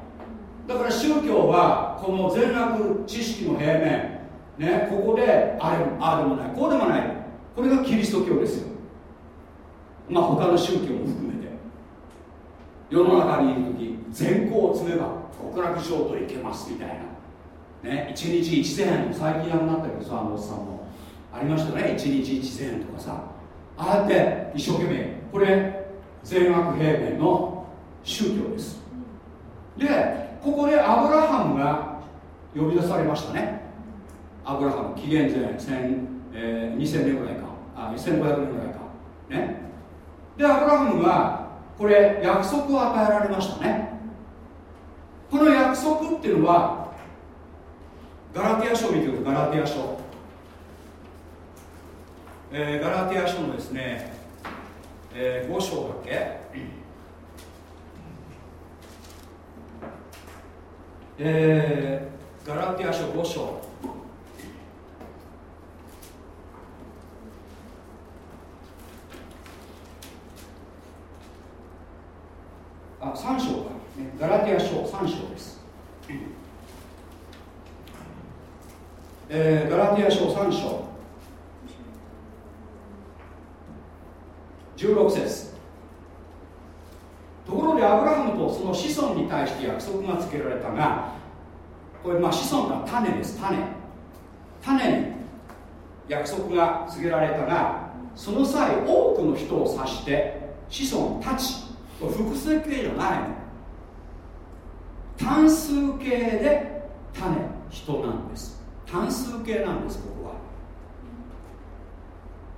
だから宗教はこの善悪知識の平面ねここであれああでもない。こうでもない。これがキリスト教ですよ。まあ他の宗教も含めて。世の中にいる時善行を積めば極楽浄土行けますみたいな。ね一日一善最近やんなったけどさあのおっさんも。ありましたね。一日一善とかさ。ああやって一生懸命これ善悪平面の宗教です。でここでアブラハムが呼び出されましたね。アブラハム紀元前1000、えー、2000年ぐらいか。あ2500年ぐらいか。ね。でアブラハムがこれ約束を与えられましたね。この約束っていうのはガラティア書を見てくださいガラティア書、えー、ガラティア書のですね、えー、5章だっけ？えー、ガラティア書5章。あ3章か、ね、ガラティア書3章です、えー、ガラティア書3章。16節。ところでアブラハムとその子孫に対して約束がつけられたがこれまあ子孫が種です種。種に約束が告げられたがその際多くの人を指して子孫たちこれ複数形じゃないの。単数形で種人なんです。単数形なんですここは。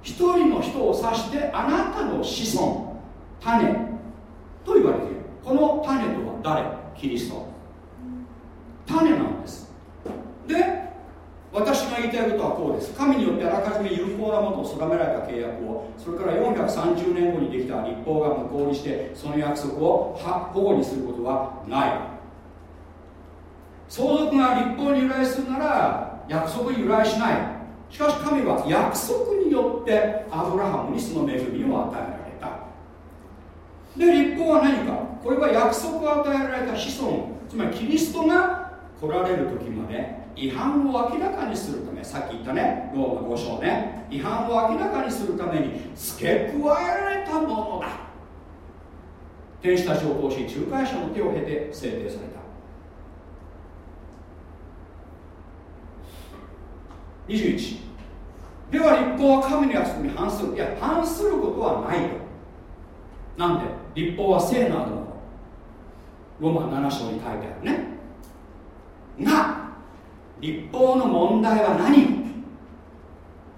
一人の人を指してあなたの子孫種と言われている。この種とは誰？キリスト。種なんです。で私が言いたいことはこうです。神によってあらかじめ有効なものを定められた契約をそれから430年後にできた立法が無効にしてその約束を保護にすることはない。相続が立法に由来するなら約束に由来しない。しかし神は約束によってアブラハムにその恵みを与えられた。で立法は何か。これは約束を与えられた子孫。つまりキリストが来られる時まで違反を明らかにするため。さっき言ったね。ローマ5章ね。違反を明らかにするために付け加えられたものだ。天使たちを通し仲介者の手を経て制定された。21では立法は神の約束に反する。いや反することはないと。なんで？立法は聖なるものローマ7章に書いてあるね。が立法の問題は何？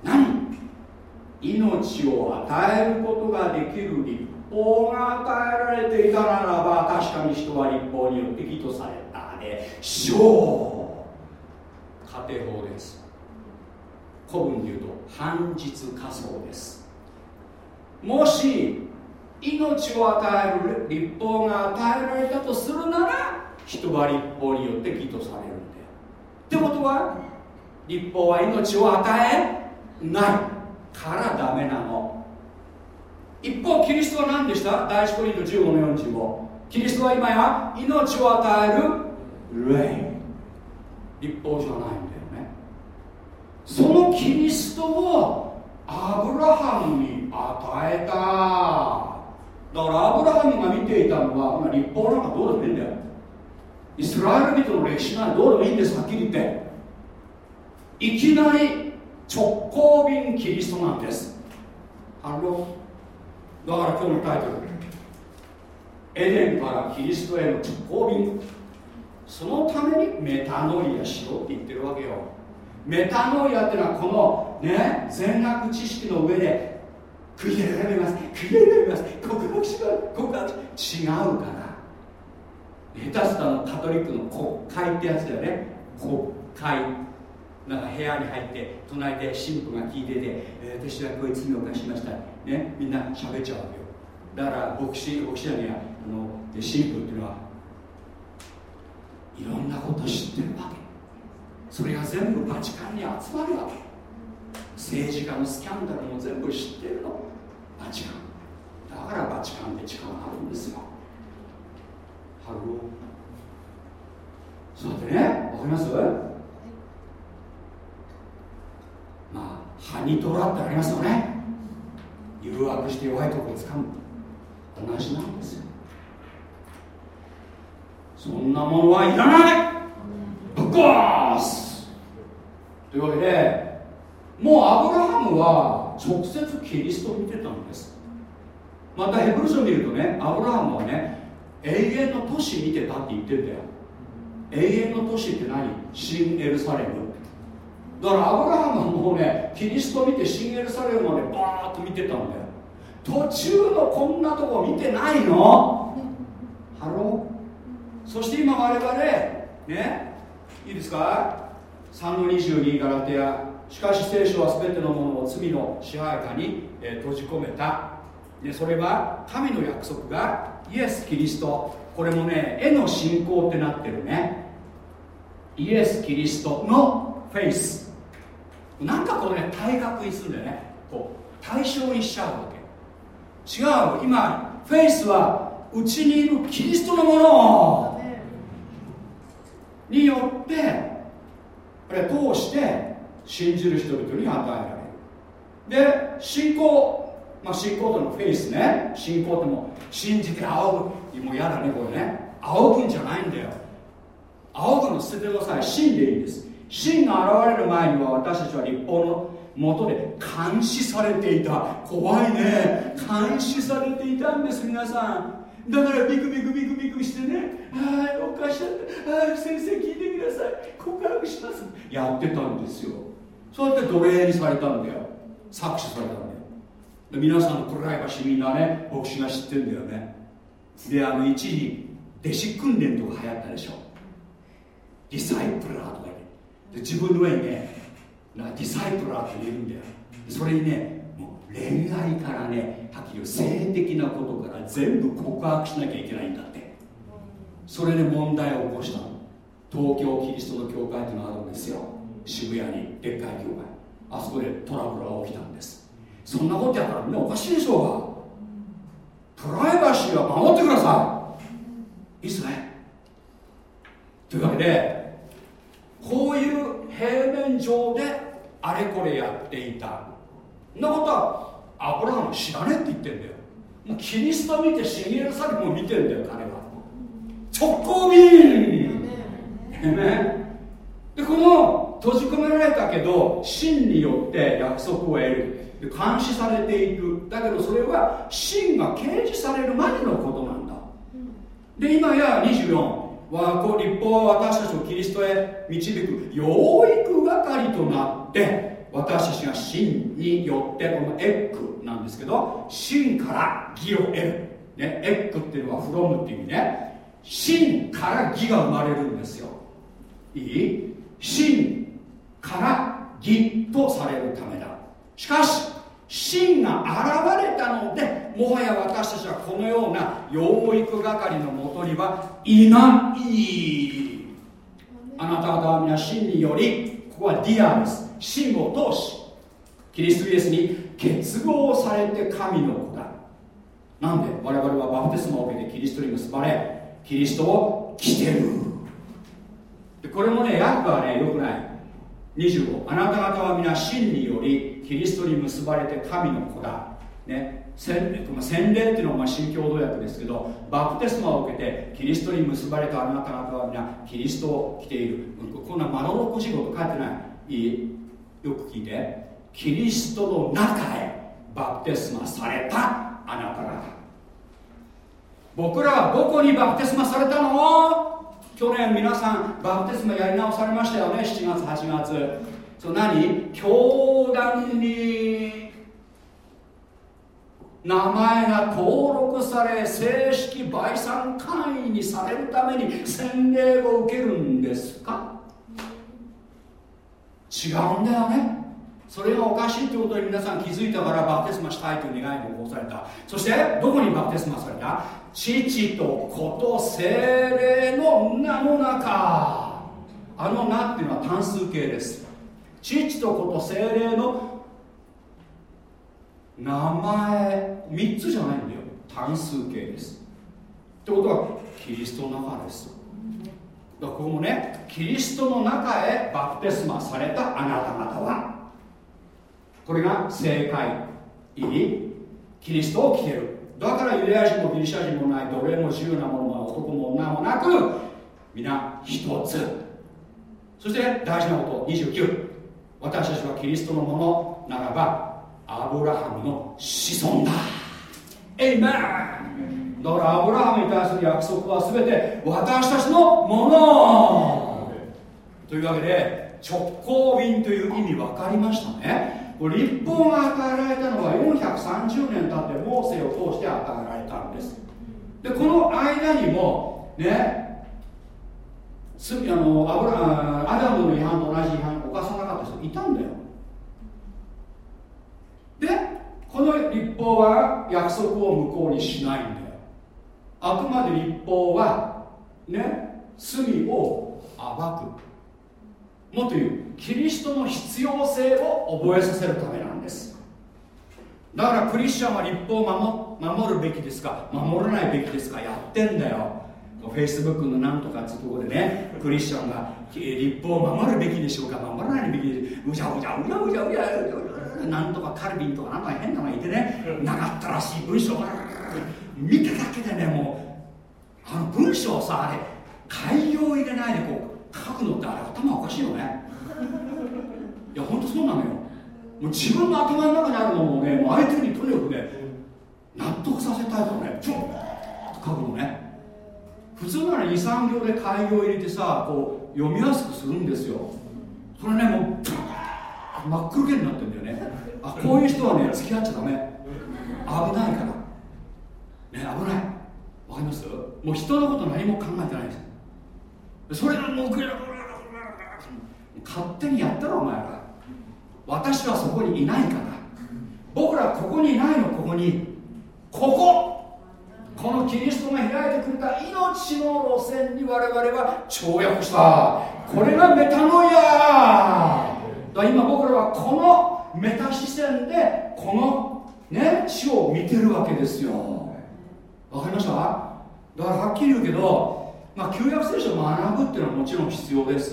何？命を与えることができる立法が与えられていたならば確かに人は立法によって義とされたでしょう家庭法です。古文で言うと反実仮想です。もし命を与える立法が与えられたとするなら人は立法によって義とされるんだよ。ってことは立法は命を与えないからダメなの。一方キリストは何でした？第一コリント15の45キリストは今や命を与える霊。立法じゃないんだよね。そのキリストをアブラハムに与えた。だからアブラハムが見ていたのは今立法なんかどうでもいいんだよ。イスラエル人の歴史なんてどうでもいいんですはっきり言って。いきなり直行便キリストなんです。ハロだから今日のタイトル。エデンからキリストへの直行便。そのためにメタノイアしろって言ってるわけよ。メタノイアってのはこのね全額知識の上で悔い改めます。悔い改めます。告白します。告白し違うから。下手すたのカトリックの国会ってやつだよね。国会。なんか部屋に入って隣で神父が聞いてて、えー、私はこういう罪を犯しました。ねみんな喋っちゃうわけよ。だから牧師牧師じゃねえや。あの神父っていうのはいろんなこと知ってるわけ。それが全部バチカンに集まるわけ。政治家のスキャンダルも全部知ってるの。バチカン。だからバチカンで力があるんですよ。ハローそうやってね。わかります？まあハニトラってありますよね。誘惑して弱いところをつかむ。同じなんですよ。そんなものはいらない。ぶっ壊す。というわけでもうアブラハムは直接キリストを見てたんです。またヘブル書を見るとねアブラハムはね永遠の都市見てたって言ってんだよ。永遠の都市って何？新エルサレム。だからアブラハムはもうねキリストを見て新エルサレムまでバーッと見てたんだよ。途中のこんなとこ見てないの？ Hello？そして今我々ね？いいですか？3の22ガラテヤしかし聖書は全てのものを罪の支配下に、え閉じ込めた。でそれは神の約束がイエス・キリスト。これもねへの信仰ってなってるね。イエス・キリストのフェイス。なんかこうね対角にするんだよね。こう対象にしちゃうわけ。違う今フェイスはうちにいるキリストのもの。によってこれ通して信じる人々に与えられる。で信仰。まあ信仰とのフェイスね。信仰っても信じて仰ぐ。もう嫌だねこれね。仰ぐんじゃないんだよ。仰ぐの捨ててください。信でいいんです。信が現れる前には私たちは立法のもとで監視されていた。怖いね。監視されていたんです皆さん。だからビクビクビクビクしてね。ああおかしい。ああ先生聞いてください。告白します。やってたんですよ。そうやって奴隷にされたんだよ。搾取されたんだよ。で皆さんのプライバシーみんなね牧師が知ってるんだよね。であの一時弟子訓練とか流行ったでしょ。ディサイプラーとか言って。で自分の上にねディサイプラーって言うんだよ。それにねもう恋愛からねはっきり言う性的なことから全部告白しなきゃいけないんだって。それで問題を起こしたの。東京キリストの教会っていうのがあるんですよ。渋谷にでっかい教会。あそこでトラブルが起きたんです。そんなことやったらみんなおかしいでしょうが。プライバシーは守ってください。いいっすね。というわけでこういう平面上であれこれやっていた。なことはアブラハム知らねえって言ってんだよ。もうキリスト見てシゲルサレムを見てんだよ彼は。直行便でこの閉じ込められたけど真によって約束を得る。で監視されていく。だけどそれは真が掲示されるまでのことなんだ。で今や24はこう立法は私たちをキリストへ導く養育係となって私たちが真によってこのエッグなんですけど真から義を得る、ね、エッグっていうのはフロムっていう意味ね。真から義が生まれるんですよ。いい？真から義とされるためだ。しかし真が現れたのでもはや私たちはこのような養育係のもとにはいない。あなた方は皆信によりここは διά です。信を通しキリストイエスに結合されて神の子だ。なんで我々はバプテスマを受けてキリストに結ばれキリストを着てる。でこれもね訳はねよくない。25あなた方は皆信によりキリストに結ばれて神の子だ。ね。洗洗礼っていうのはま新共同訳ですけどバプテスマを受けてキリストに結ばれたあなた方は皆キリストを着ている。こんなまどろこしいこと書いてない。いい？よく聞いて。キリストの中へバプテスマされたあなた方。僕らはどこにバプテスマされたの？去年皆さんバプテスマやり直されましたよね7月8月。そう何？教団に名前が登録され正式売産会員にされるために洗礼を受けるんですか？違うんだよね。それがおかしいということに皆さん気づいたからバプテスマしたいという願いも起こされた。そしてどこにバプテスマされた？父と子と精霊の名の中。あの名っていうのは単数形です。父と子と精霊の名前。3つじゃないんだよ。単数形です。ってことはキリストの中です。だからここもねキリストの中へバプテスマされたあなた方は。これが正解。いい。キリストを着てる。だからユダヤ人もギリシャ人もない奴隷も自由な者も男も女もなく皆一つ。そして大事なこと29私たちはキリストのものならばアブラハムの子孫だ。エイメンだからアブラハムに対する約束は全て私たちのもの。というわけで直行便という意味分かりましたね。立法が与えられたのは430年経ってモーセを通して与えられたんです。でこの間にもねあのアブラアダムの違反と同じ違反を犯さなかった人いたんだよ。でこの立法は約束を無効にしないんだよ。あくまで立法はね罪を暴く。もっと言うキリストの必要性を覚えさせるためなんです。だからクリスチャンは立法を守守るべきですか？守らないべきですか？やってんだよ。フェイスブックのなんとかってところでねクリスチャンが立法を守るべきでしょうか？守らないべきでう。じゃうじゃうじゃうじゃうじゃうなんとかカルビンとかなんか変なのがいてね長ったらしい文章見ただけでねもうあの文章さあれ改行入れないでこう書くのってあれ頭おかしいよね。いや本当そうなのよ。もう自分の頭の中にあるのをねもう相手にとにかくね納得させたいとねちょっと書くのね。普通なら23行で開業入れてさこう読みやすくするんですよ。それねもう真っ黒けになってんだよね。あこういう人はね付き合っちゃダメ。危ないから。ね危ない。わかります？もう人のこと何も考えてないです。それがもう勝手にやったらお前ら私はそこにいないから僕らここにいないのここにこここのキリストが開いてくれた命の路線に我々は跳躍したこれがメタノイアだ今僕らはこのメタ視線でこのね地を見てるわけですよわかりましただからはっきり言うけどまあ、旧約聖書を学ぶっていうのはもちろん必要です、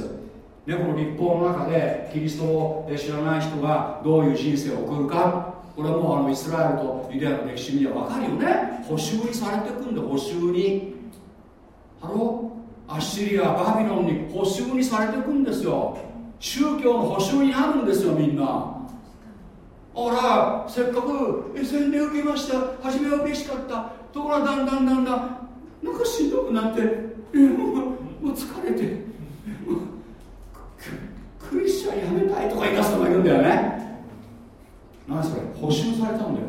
ね、この立法の中でキリストを知らない人がどういう人生を送るか。これはもうあのイスラエルとユダヤの歴史見れば分かるよね。補修にされていくんで補修に。ハロアッシリアバビロンに補修にされていくんですよ。宗教の補修になるんですよみんな。ほらせっかく洗礼受けました。初めは嬉しかった。ところがだんだんだんだんなんかしんどくなってもうもう疲れてクリスチャンやめたいとか言い出す人がいるんだよね。何それ補修されたんだよ。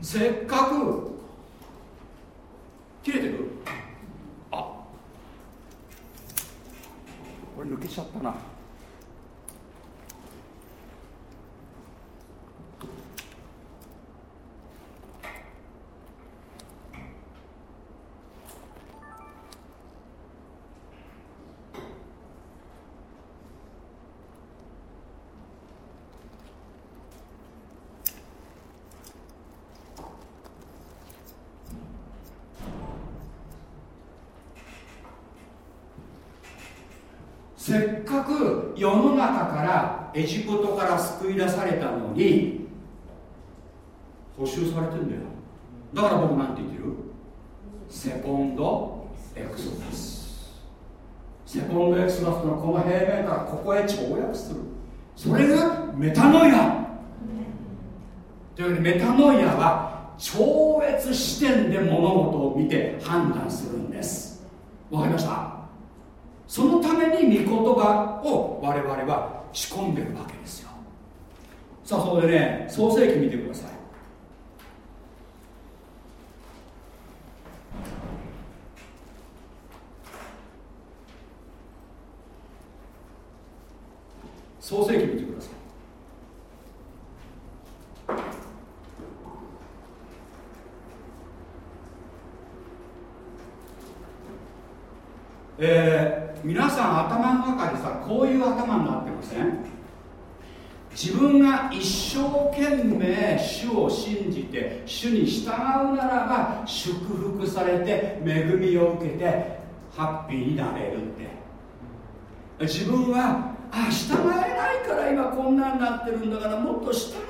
せっかく切れてる？あこれ抜けちゃったなせっかく世の中からエジプトから救い出されたのに補修されてんだよ。だから僕なんて言ってる？セコンドエクソダス。セコンドエクソダスのこの平面からここへ跳躍する。それがメタノイア。というわけでメタノイアは超越視点で物事を見て判断するんです。わかりました？そのために御言葉を我々は仕込んでるわけですよ。さあそれでね創世記見てください。創世記見てください。えー、皆さん頭の中でさこういう頭になってません？自分が一生懸命主を信じて主に従うならば祝福されて恵みを受けてハッピーになれるって。自分はあ従えないから今こんなになってるんだからもっと従えるよ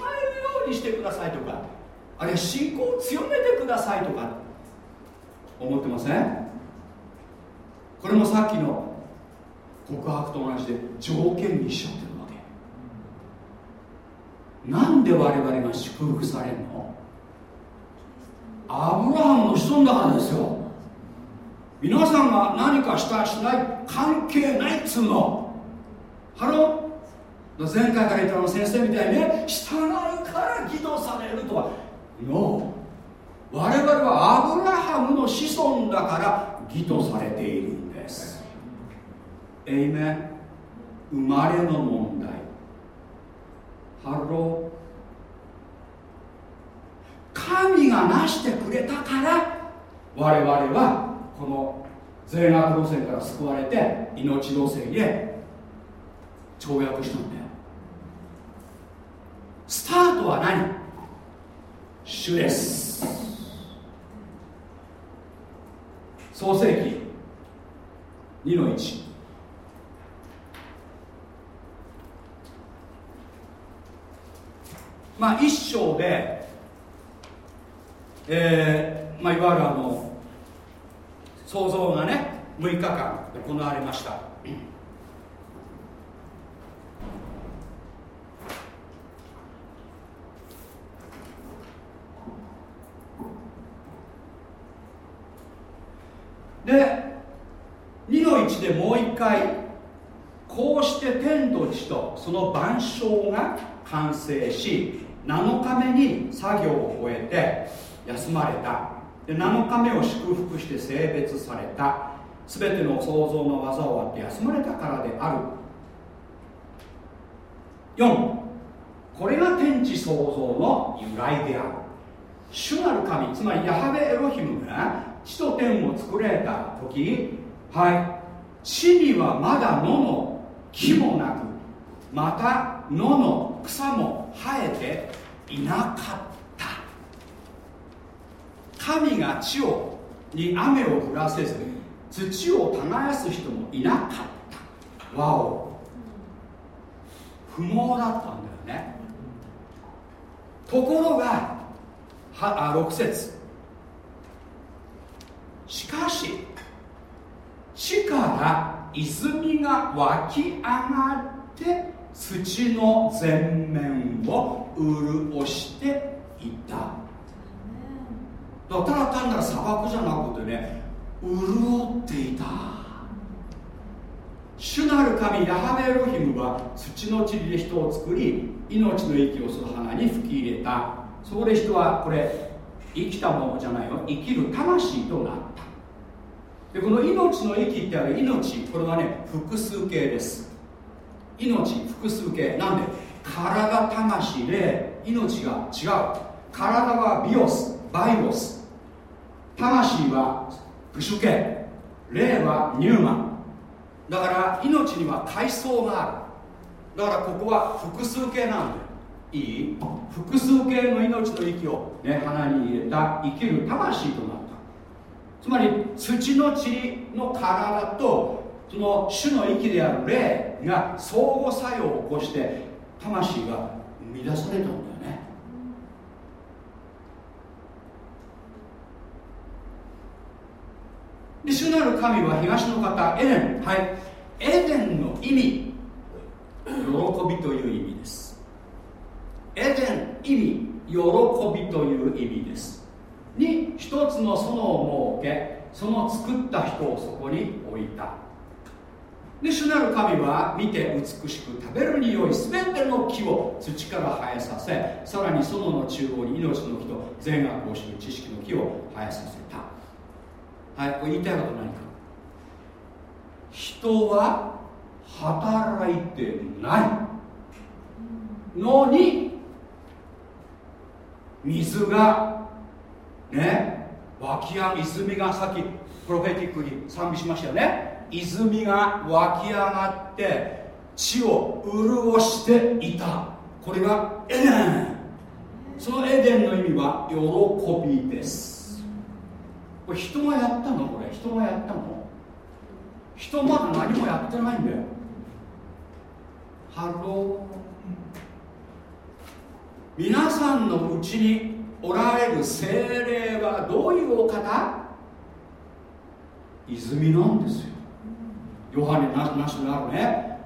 うにしてくださいとか。あるいは信仰を強めてくださいとか。思ってません？これもさっきの告白と同じで条件にしちゃってるわけ。なんで我々が祝福されるの？アブラハムの子孫だからですよ。皆さんが何かしたしない関係ないっつうの。 Hello？前回から言ったの先生みたいにね従うから義とされるとは。No 我々はアブラハムの子孫だから義とされているんです。エイメン生まれの問題。ハロー神がなしてくれたから我々はこの善悪路線から救われて命路線へ跳躍したんだよ。スタートは何？主です。創世記2の1まあ一章で、えーまあ、いわゆるあの創造がね6日間行われました。で2の1でもう一回こうして天と地とその万象が完成し7日目に作業を終えて休まれた。で7日目を祝福して性別された。全ての創造の技をあって休まれたからである。4これが天地創造の由来である。主なる神つまりヤハベエロヒムが地と天を作られた時はい。地にはまだ野の木もなくまた野の草も生えていなかった。神が地をに雨を降らせず土を耕す人もいなかった。わお。不毛だったんだよね。ところがはあ6節。しかし地から泉が湧き上がって土の全面を潤していた。だただ単なる砂漠じゃなくてね潤っていた。主なる神ヤハベエロヒムは土の塵で人を作り命の息をする花に吹き入れた。そこで人はこれ生きたものじゃないよ。生きる魂となった。でこの命の息ってある命これはね複数形です。命複数形。なんで体魂で命が違う。体はビオスバイオス。魂はプシュ系霊はニューマン。だから命には階層がある。だからここは複数形なんだよ。いい？複数形の命の息を、ね、鼻に入れた生きる魂となるつまり土の塵の体とその種の息である霊が相互作用を起こして魂が生み出されたんだよね。で主なる神は東の方エデン。はい。エデンの意味喜びという意味です。エデン意味喜びという意味です。に一つの園を設けその作った人をそこに置いた。で主なる神は見て美しく食べるに良い全ての木を土から生えさせさらに園の中央に命の木と善悪を知る知識の木を生えさせた。はいこれ言いたいこと何か。人は働いてない。のに水がね。湧き上が泉がさっきプロフェティックに賛美しましたよね。泉が湧き上がって地を潤していた。これがエデン。そのエデンの意味は喜びです。これ人がやったの？これ人がやったの？人まだ何もやってないんだよ。 Hello。皆さんのうちにおられる聖霊はどういうお方？泉なんですよ。ヨハネ7章にあるね。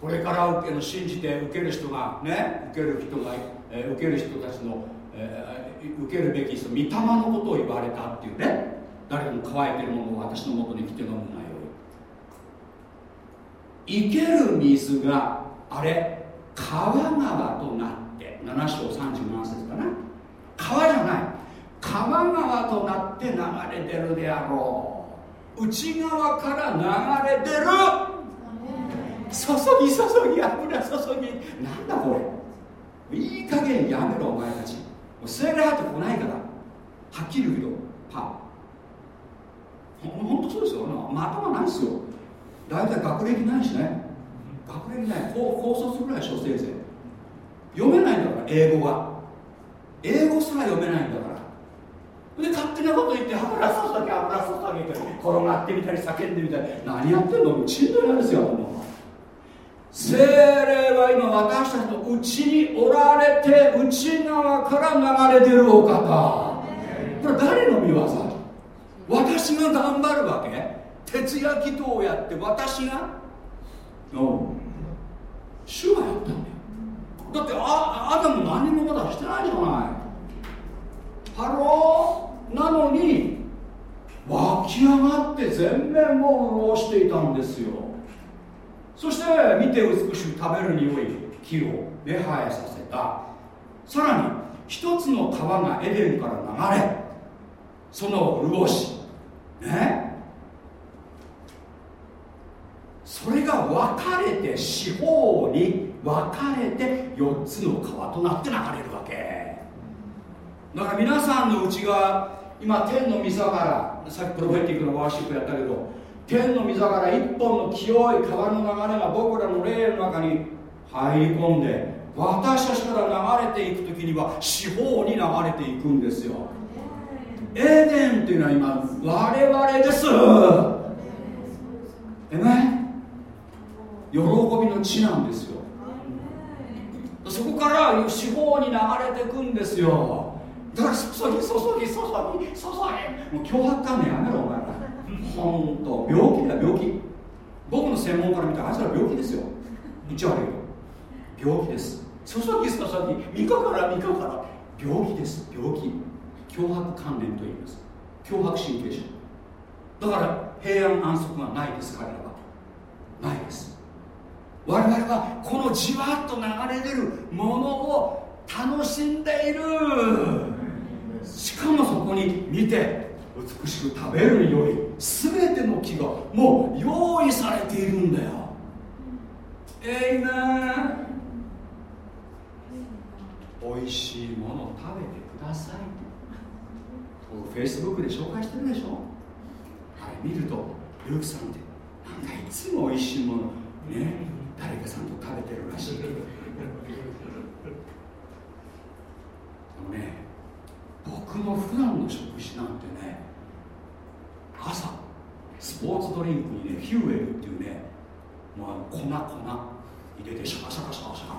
これから受けの信じて受ける人がね受ける人が、えー、受ける人たちの、えー、受けるべき人御霊のことを言われたっていうね。誰でも乾いてるものを私のもとに来て飲むなよ生ける水があれ川川となって7章37節かな。川じゃない。川川となって流れてるであろう。内側から流れてる。注ぎ注ぎ油注ぎ。なんだこれ。いい加減やめろお前たち。精霊派って来ないから。はっきり言うけど。はほんとそうですよ。ま頭ないですよ。大体学歴ないしね。学歴ない。高高卒ぐらい小先生読めないんだから英語が英語すら読めないんだから。で勝手なこと言って油注ぎ油注ぎって転がってみたり叫んでみたり。何やってんの？うちんどいなんですよ精霊は今私たちのうちにおられて内側から流れてるお方。これ誰の見業？私が頑張るわけ？徹夜祈祷をやって私が？主がやったんだってあアダム何もまだしてないじゃない。Hello？なのに湧き上がって全面を潤していたんですよ。そして見て美しく食べるに良い木を芽生えさせた。さらに一つの川がエデンから流れその潤しね。それが分かれて四方に分かれて4つの川となって流れるわけ。だから皆さんの内側今天の御座からさっきプロフェティックのワーシップやったけど天の御座から一本の清い川の流れが僕らの霊の中に入り込んで私たちから流れていく時には四方に流れていくんですよ。エデンっていうのは今我々です。えね喜びの地なんですよそこから四方に流れてくんですよ。だから注ぎ注ぎ注ぎ注ぎもう脅迫観念やめろお前ら。本当病気だ病気。僕の専門から見たらあいつら病気ですよ。言っちゃ悪いけど病気です。注ぎ注ぎ三日から三日から。病気です。病気。脅迫観念と言います。脅迫神経症。だから平安安息がないです彼らは。ないです。我々はこのじわっと流れ出るものを楽しんでいる。しかもそこに見て美しく食べるより全ての木がもう用意されているんだよ。えいな美味しいものを食べてください。フェイスブックで紹介してるでしょ？あれ見るとルークさんってなんかいつも美味しいものね。誰かさんと食べてるらしいけど。ね僕の普段の食事なんてね朝スポーツドリンクにねヒューエルっていうねもうあの粉粉入れてシャカシャカシャカシャカ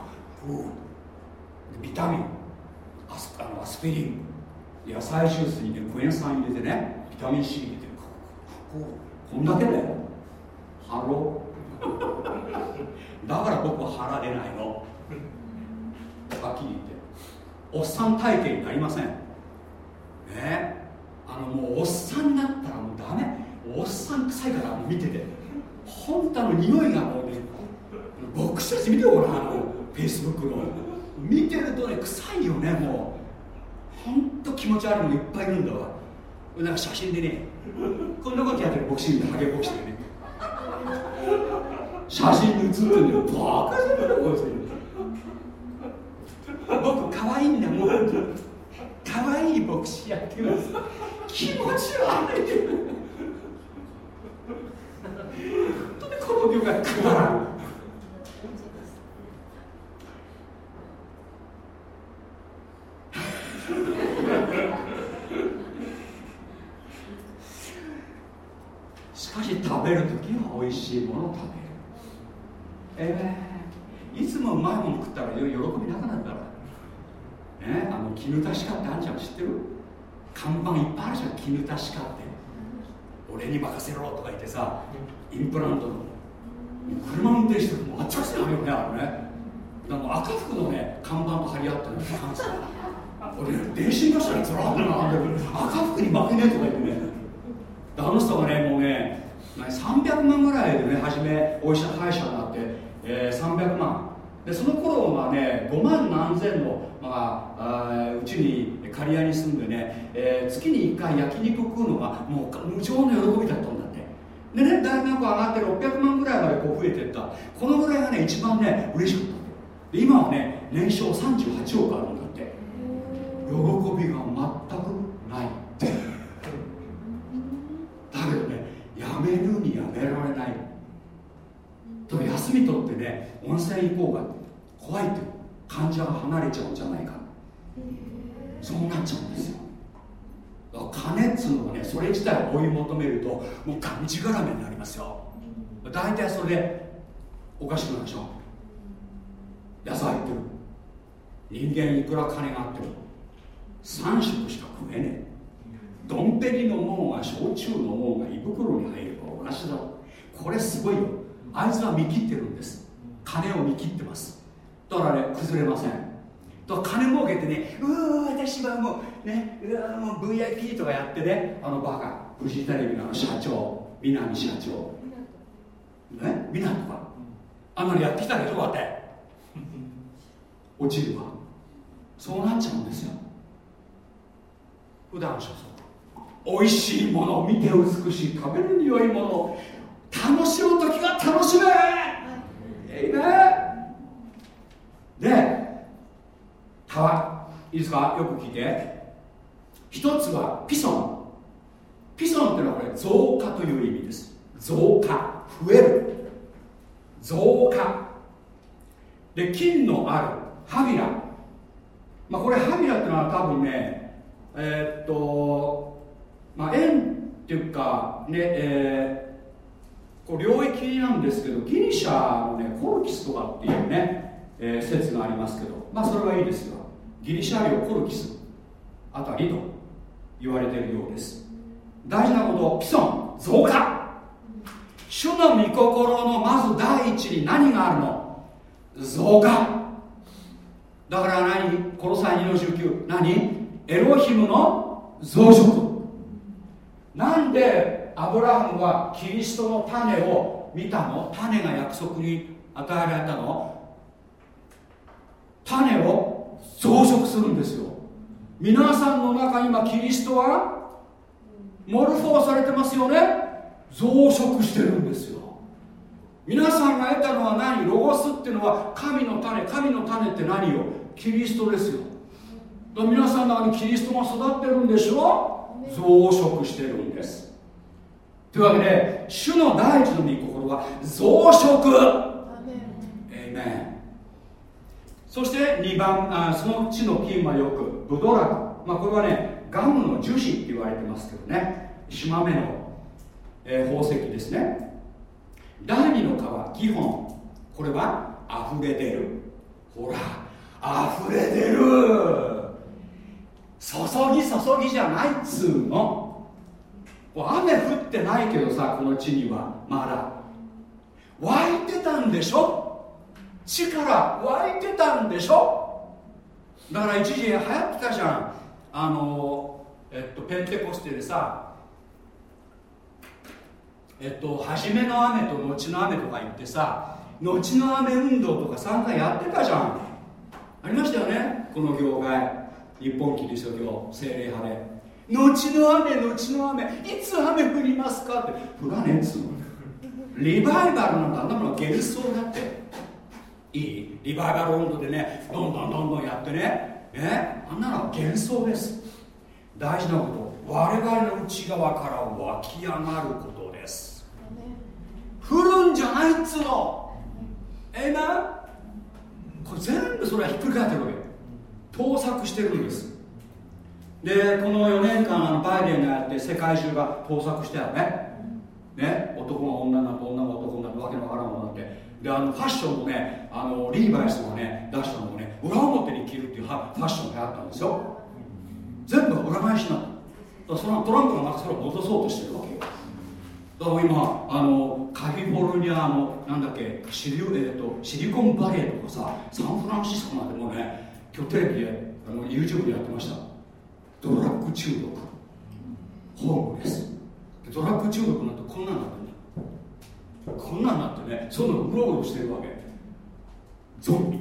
ビタミン。アスあのアスピリン。野菜ジュースにねクエン酸入れてねビタミン C 入れてここんだけだよ。 Hello。だから僕は腹出ないの。はっきり言って。おっさん体型になりません。ね。あのもうおっさんになったらもうダメ。おっさん臭いから見てて。本当の匂いがもうね僕たち見てごらん。あのフェイスブックの。見てるとね臭いよねもう。ほんと気持ち悪いのいっぱいいるんだわ。なんか写真でねこんなことやってるボクシングでハゲボクシングでね。写真に写ってるんだよバカじゃない。こいつ僕可愛いんだもう可愛い牧師やってます。気持ち悪い。本当にこの業界くだらんしかし食べるときは美味しいものを食べる。ええー、いつもうまいもの食ったら喜びなくなるから。ねあの絹田鹿ってあんちゃん知ってる？看板いっぱいあるじゃん絹田鹿って。俺に任せろとか言ってさインプラントの。車運転してるのあっちゃくちゃあるよねあれね。だか赤服のね看板と張り合ってるの俺電信柱にずらっと並んでる。赤服に負けねえとか言ってね。あの人がねもうね300万ぐらいでね初めお医者歯医者になって、えー、300万。でその頃はね5万何千の、まあ、うちに刈谷に住んでね、えー、月に1回焼肉食うのがもう無常の喜びだったんだって。でね大学上がって600万ぐらいまでこう増えていった。このぐらいがね一番ね嬉しかったで今はね年商38億あるんだって。喜びが全くないってだけどねやめるにやめられないと休み取ってね温泉行こうが怖いって患者が離れちゃうんじゃないか。そうなっちゃうんですよ。金っつうのはねそれ自体追い求めるともうがんじがらめになりますよ。大体それでおかしくなるでしょ。野菜ってる人間いくら金があっても3食しか食えねえ。ドンペリのものが焼酎のものが胃袋に入れば同じだろこれすごいよ。あいつは見切ってるんです。金を見切ってます。だからね崩れません。だから金儲けてねうわ私はもうねうわもう VIP とかやってねあのバカフジテレビの社長南社長。ね？港か。あんなのやってきたけどこうやって。落ちるわ。そうなっちゃうんですよ。普段所そう美味しいもの見て美しい食べる良いもの楽しむ時が楽しめ。えいね。でたわいいですか？よく聞いて。一つはピソン。ピソンっていうのはこれ増加という意味です。増加増える。増加。で金のあるハビラ。まあこれハビラっていうのは多分ねえー、っとまあ、円っていうかね、えー、こう領域なんですけどギリシャのねコルキスとかっていうね、えー、説がありますけどまあそれはいいですよ。ギリシャ領コルキスあたりと言われているようです。大事なことピソン増加。主の御心のまず第一に何があるの？増加。だから何？この際2の19何？エロヒムの増殖。なんでアブラハムはキリストの種を見たの？種が約束に与えられたの？種を増殖するんですよ。皆さんの中に今キリストはモルフォーされてますよね？増殖してるんですよ。皆さんが得たのは何？ロゴスっていうのは神の種。神の種って何よ？キリストですよ。皆さんの中にキリストが育ってるんでしょ？増殖してるんですというわけで主の第一の御心は増殖。そして2番あその地の金はよくブドラク、まあ、これはねガムの樹脂って言われてますけどね。島目の、えー、宝石ですね。第二の川基本。これは溢れ出る。ほら溢れ出る。注ぎ注ぎじゃないっつうの雨降ってないけどさこの地にはまだ。湧いてたんでしょ？地から湧いてたんでしょ？だから一時流行ってたじゃん。あのえっとペンテコステでさえっと初めの雨と後の雨とか言ってさ後の雨運動とか散々やってたじゃん。ありましたよね？この業界。日本キリスト教精霊派で。後の雨後の雨いつ雨降りますかって。降らねえっつうの。リバイバルなんてあんなもの幻想だって。いい？リバイバル温度でねどんどんどんどんやってね。ねあんなのは幻想です。大事なこと。我々の内側から湧き上がることです。降るんじゃないっつうの。えなこれ全部それはひっくり返ってるわけ。盗作してるんです。でこの4年間バイデンがやって世界中が盗作したよね。ね男が女になって女が男になってわけのわからんものになって。であのファッションもねあのリーバイスがね出したのもね裏表に着るっていうファッションがあったんですよ。全部裏返しなのそのトランプがまたそれを戻そうとしてるわけよ。だから今あのカリフォルニアのなんだっけシリ,、えーと、シリコンバレーとかさサンフランシスコまでもね今日テレビであの YouTube でやってました。ドラッグ中毒。ホームレスドラッグ中毒なんてこんなんなってんだこんなんなってねそのうろうろしてるわけ。ゾンビ。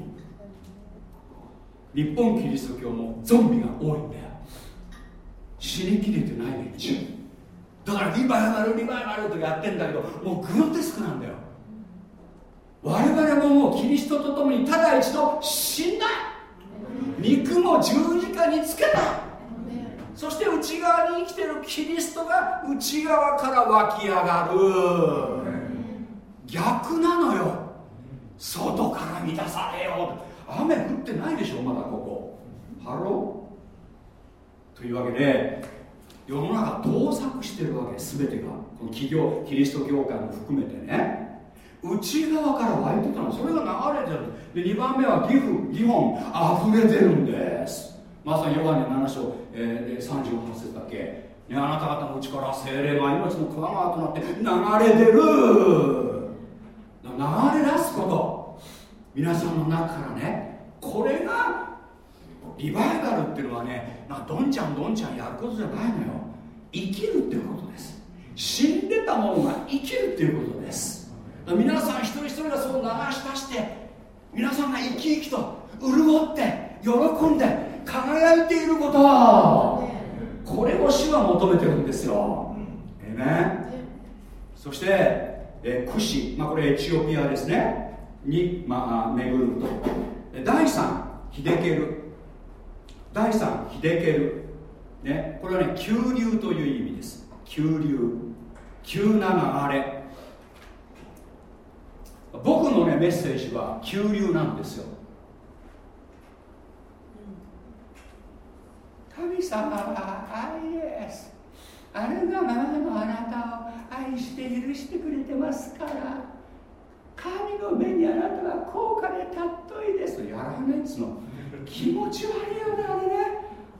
日本キリスト教もゾンビが多いんだよ。死にきれてない連中。だからリバイバルリバイバルとやってんだけどもうグロテスクなんだよ。我々ももうキリストと共にただ一度死んだ。肉も十字架につけた。そして内側に生きてるキリストが内側から湧き上がる。逆なのよ。外から満たされよ雨降ってないでしょまだここ。 Hello？というわけで世の中盗作してるわけ。す全てが。この企業キリスト教会も含めてね。内側から湧いてたの。それが流れてる。で2番目はギホン。溢れてるんです。まさにヨハネ7章、えー、38節だけ、ね、あなた方のうちから聖霊が命の川川となって流れてる。流れ出すこと。皆さんの中からねこれがリバイバルっていうのはねなどんちゃんどんちゃんやることじゃないのよ。生きるっていうことです。死んでたものが生きるっていうことです。皆さん一人一人がそう流し出して皆さんが生き生きと潤って喜んで輝いていること。これを主は求めてるんですよ。えねそしてえクシ、まあ、これエチオピアですね。に、まあ、巡ると。第3ヒデケル。第3ヒデケル、ね、これはね急流という意味です。急流。急な流れ。僕のねメッセージは急流なんですよ。神様は愛ですあれがままのあなたを愛して許してくれてますから。神の目にあなたは高価で尊いです。やらねえっつの気持ち悪いよねあれね。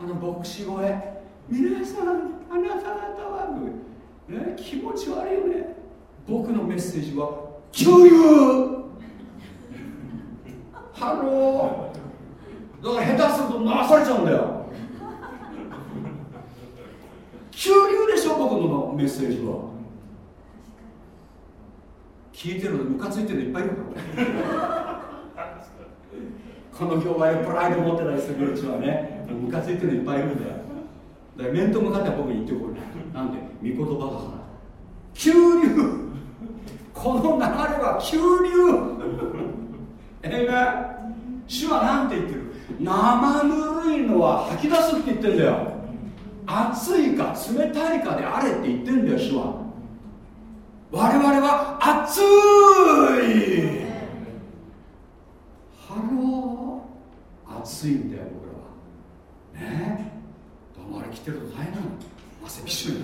あの牧師声。皆さんあなた方は、ね、気持ち悪いよね。僕のメッセージは共有。Hello。だから下手すると流されちゃうんだよ。急流でしょ僕のメッセージは。聞いてるのムカついてるのいっぱいいるから。この業界でプライド持ってたりする連中はねムカついてるのいっぱいいるんだよ。だから面と向かって僕に言ってこれなんで？御言葉だから。急流。この流れは急流。ええ主は何て言ってる？生ぬるいのは吐き出すって言ってんだよ。熱いか冷たいかであれって言ってんだよ主は。我々は熱い。ハロー。暑いんだよ僕らは。ね。えあれ着てると大変なの。汗びしょり。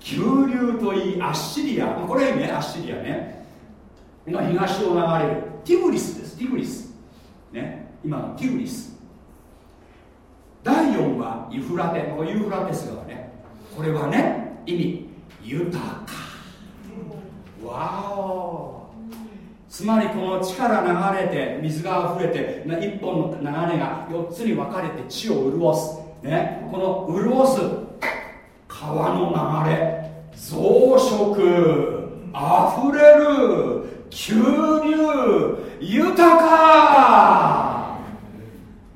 急流といいアッシリア。これねアッシリアね。今東を流れるティグリスです。ティグリス。ね。今のティグリス。第4はユフラテ。これユーフラテス川ね。これはね意味豊か。わお。つまりこの地から流れて水が溢れて一本の流れが4つに分かれて地を潤す、ね、この潤す川の流れ。増殖。溢れる。急流豊か。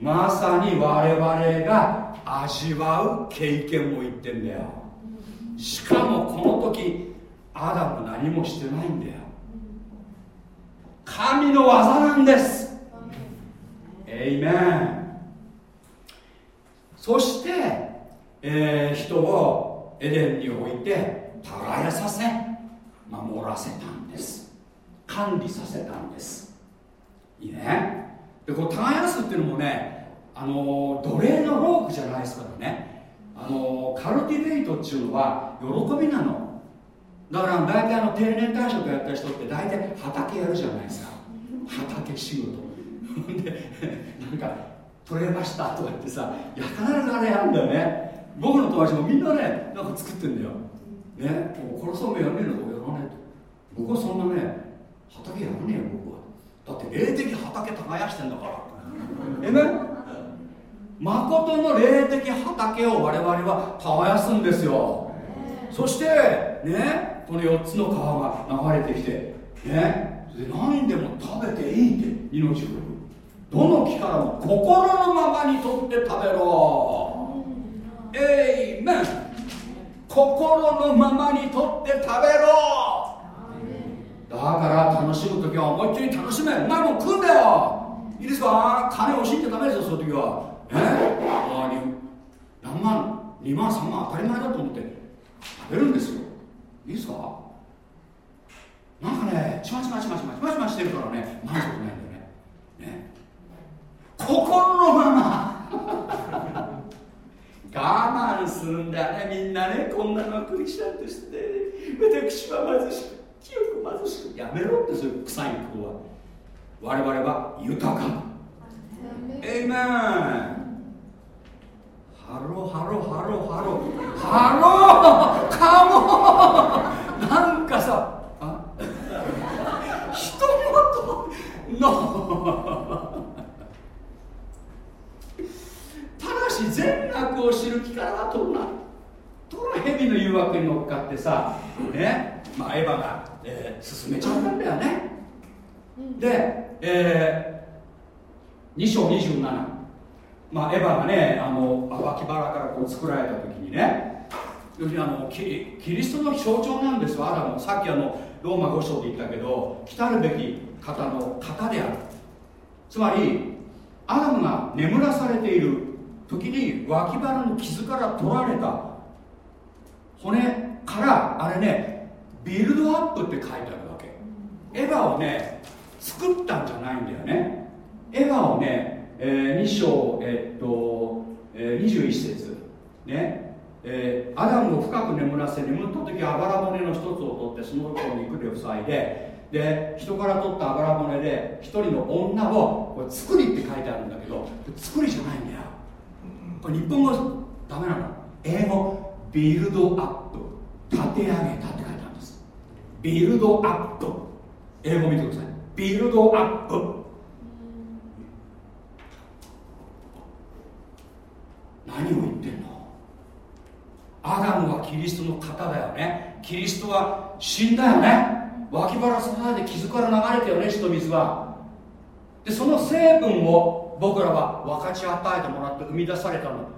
まさに我々が味わう経験を言ってんだよ。しかもこの時アダム何もしてないんだよ。神の技なんです。エイメン。そして、えー、人をエデンに置いて耕させ守らせたんです。管理させたんです。いいね。でこの耕すっていうのもねあの奴隷のロークじゃないですからね。あのカルティベイトっていうのは喜びなの。だから大体あの定年退職やった人って大体畑やるじゃないですか。畑仕事。でなんか取れましたとか言ってさや必ずあれやるんだよね。僕の友達もみんなねなんか作ってんだよ。ねもうこれそうめやめるのとやらないと。僕はそんなね畑やらねえよ僕は。だって霊的畑耕してんだから。えめ誠の霊的畑を我々は耕すんですよ。そしてねこの4つの川が流れてきてねで何でも食べていいって命をくる。どの木からも心のままにとって食べろ。えいめん心のままにとって食べろだから楽しむ時は思いっきり楽しめ。うまいもん食うんだよ。いいですか？金惜しんじゃダメですよそういう時は。え？あ何万？2万3万？当たり前だと思って。食べるんですよ。いいですか？なんかねちまちまちまちまちまちましてるからね。満足ないんだよね。ね？心のまま。我慢するんだよねみんなね。こんなのクリスチャンとして。私は貧しく記憶貧しくやめろってそういう臭いことは。我々は豊か。エイメンハロハロハロハロハロカモなんかさあ？一言のただし善悪を知る力は取るなとら蛇の誘惑に乗っかってさね？まあエヴァが、えー、進めちゃったんだよね。で、えー、2章27まあ、エヴァがねあの脇腹からこう作られた時にね。要するにあのキキリストの象徴なんですよ。アダム。さっきあのローマ5章で言ったけど来たるべき方の方である。つまりアダムが眠らされている時に脇腹の傷から取られた骨からあれねビルドアップって書いてあるわけ。エヴァをね作ったんじゃないんだよね。エヴァをねえー、2章、えー、っとえー、21節。ね。えー、アダムを深く眠らせ眠った時あばら骨の一つを取ってそのところに肉で塞いで。で人から取ったあばら骨で一人の女をこれ作りって書いてあるんだけど作りじゃないんだよ。これ日本語ダメなの。英語。ビルドアップ。立て上げたってビルドアップ。英語見てください。ビルドアップ。何を言ってんの？アダムはキリストの方だよね。キリストは死んだよね。脇腹支えて傷から流れてよね血と水は。でその成分を僕らは分かち与えてもらって生み出されたの。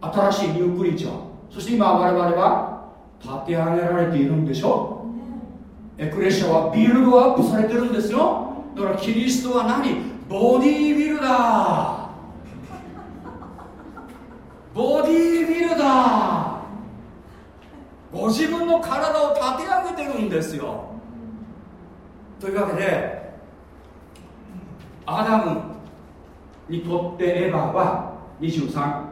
新しいニュークリーチャー。そして今我々は立て上げられているんでしょ？エクレシアはビルドアップされてるんですよ。だからキリストは何？ボディービルダー。ボディービルダー。ご自分の体を立て上げてるんですよ。というわけでアダムにとってエヴァは23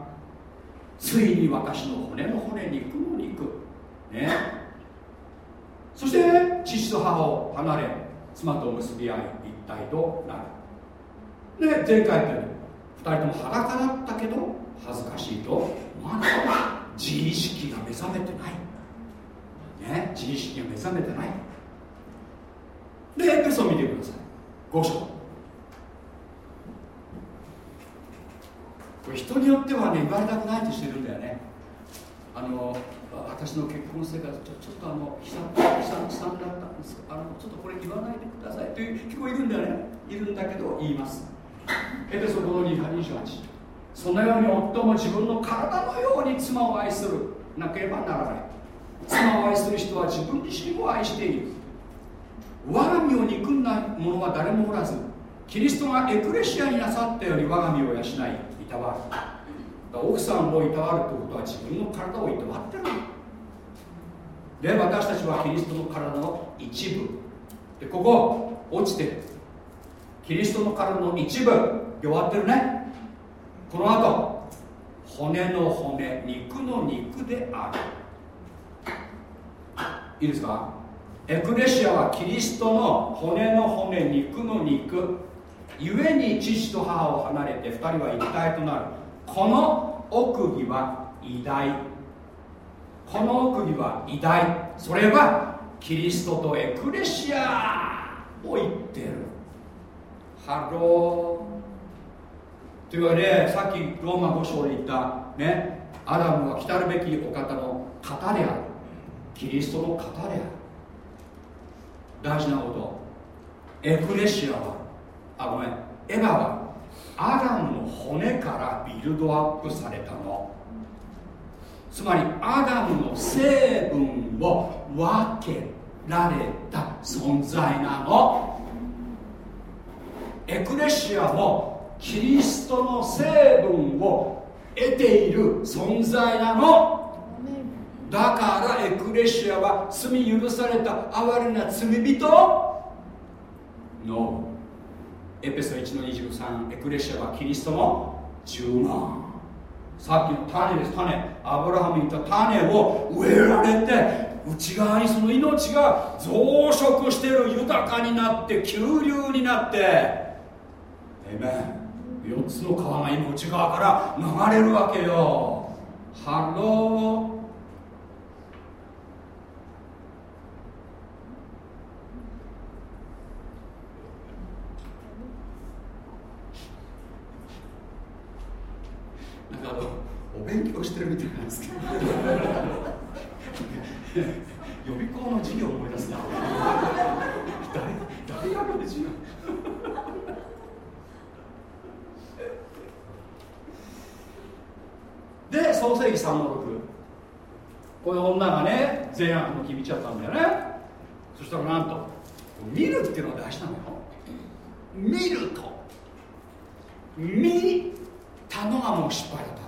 ついに私の骨の骨肉の肉ね。そして父と母を離れ妻と結び合い一体となる。で前回言ったように2人とも裸だったけど恥ずかしいとまだ自意識が目覚めてない。ね自意識が目覚めてない。でエペソ見てください。5章。これ人によってはね言われたくないって人いるんだよね。あの私の結婚生活ちょちょっとあの悲惨悲惨悲惨だったんですあのちょっとこれ言わないでくださいという人もいるんだよねい？るんだけど言い。ますエペソ5の228そのように夫も自分の体のように妻を愛する。なければならない。妻を愛する人は自分自身を愛している。我が身を憎んだ者は誰もおらずキリストがエクレシアになさったように我が身を養いいたわる。奥さんをいたわるということは自分の体をいたわってるで私たちはキリストの体の一部。でここ落ちてる。キリストの体の一部。弱ってるね。この後骨の骨肉の肉である。いいですか？エクレシアはキリストの骨の骨肉の肉。故に父と母を離れて2人は一体となる。この奥義は偉大。この奥義は偉大。それはキリストとエクレシアを言ってる。ハロー。というわけでさっきローマ5章で言ったねアダムは来たるべきお方の型である。キリストの型である。大事なこと。エクレシアはあごめんエヴァはアダムの骨からビルドアップされたの。つまりアダムの成分を分けられた存在なの。エクレシアもキリストの成分を得ている存在なの。だからエクレシアは罪許された哀れな罪人。のエペソ1の23エクレシアはキリストの10万。さっきの種です種。アブラハムに言った種を植えられて内側にその命が増殖している豊かになって急流になって。えめ4つの川が今内側から流れるわけよ。ハローなんかあのお勉強してるみたいなんですけど。予備校の授業を思い出すな。大大学で授業で創世紀3の6この女がね善悪の君ちゃったんだよね。そしたらなんと見るっていうのが大事なのよ。見ると。見たのがもう失敗だった。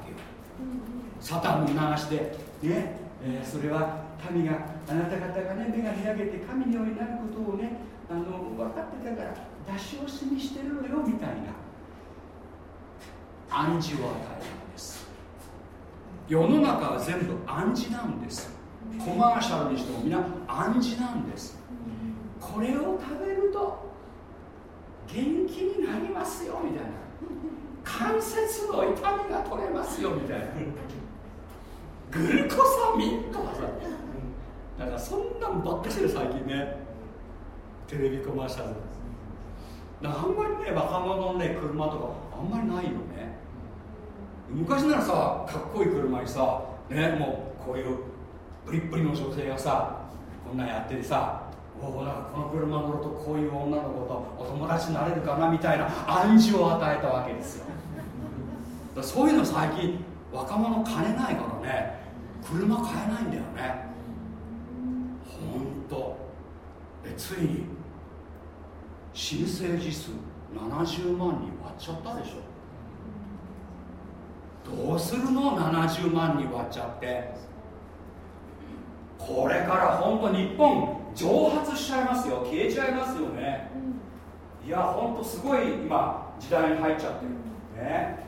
サタンの流しでね、えー、それは神があなた方がね目が開けて神においなることをねあの分かってたから出し惜しみしてるのよみたいな。暗示を与えるんです。世の中は全部暗示なんです。コマーシャルにしても皆暗示なんです。これを食べると元気になりますよみたいな。関節の痛みが取れますよみたいな。グルコサミンとかさだからそんなんばっかしてる最近ね。テレビコマーシャル。だからあんまりね若者のね車とかあんまりないよね。昔ならさかっこいい車にさねもうこういうプリップリの女性がさこんなんやっててさおおなんかこの車乗るとこういう女の子とお友達になれるかなみたいな暗示を与えたわけですよ。だそういうの最近若者金ないからね。車買えないんだよね。ほんと。ついに新生児数70万人割っちゃったでしょ。どうするの？70万人割っちゃって。これから本当日本蒸発しちゃいますよ。消えちゃいますよね、いや本当すごい今時代に入っちゃってる。ね。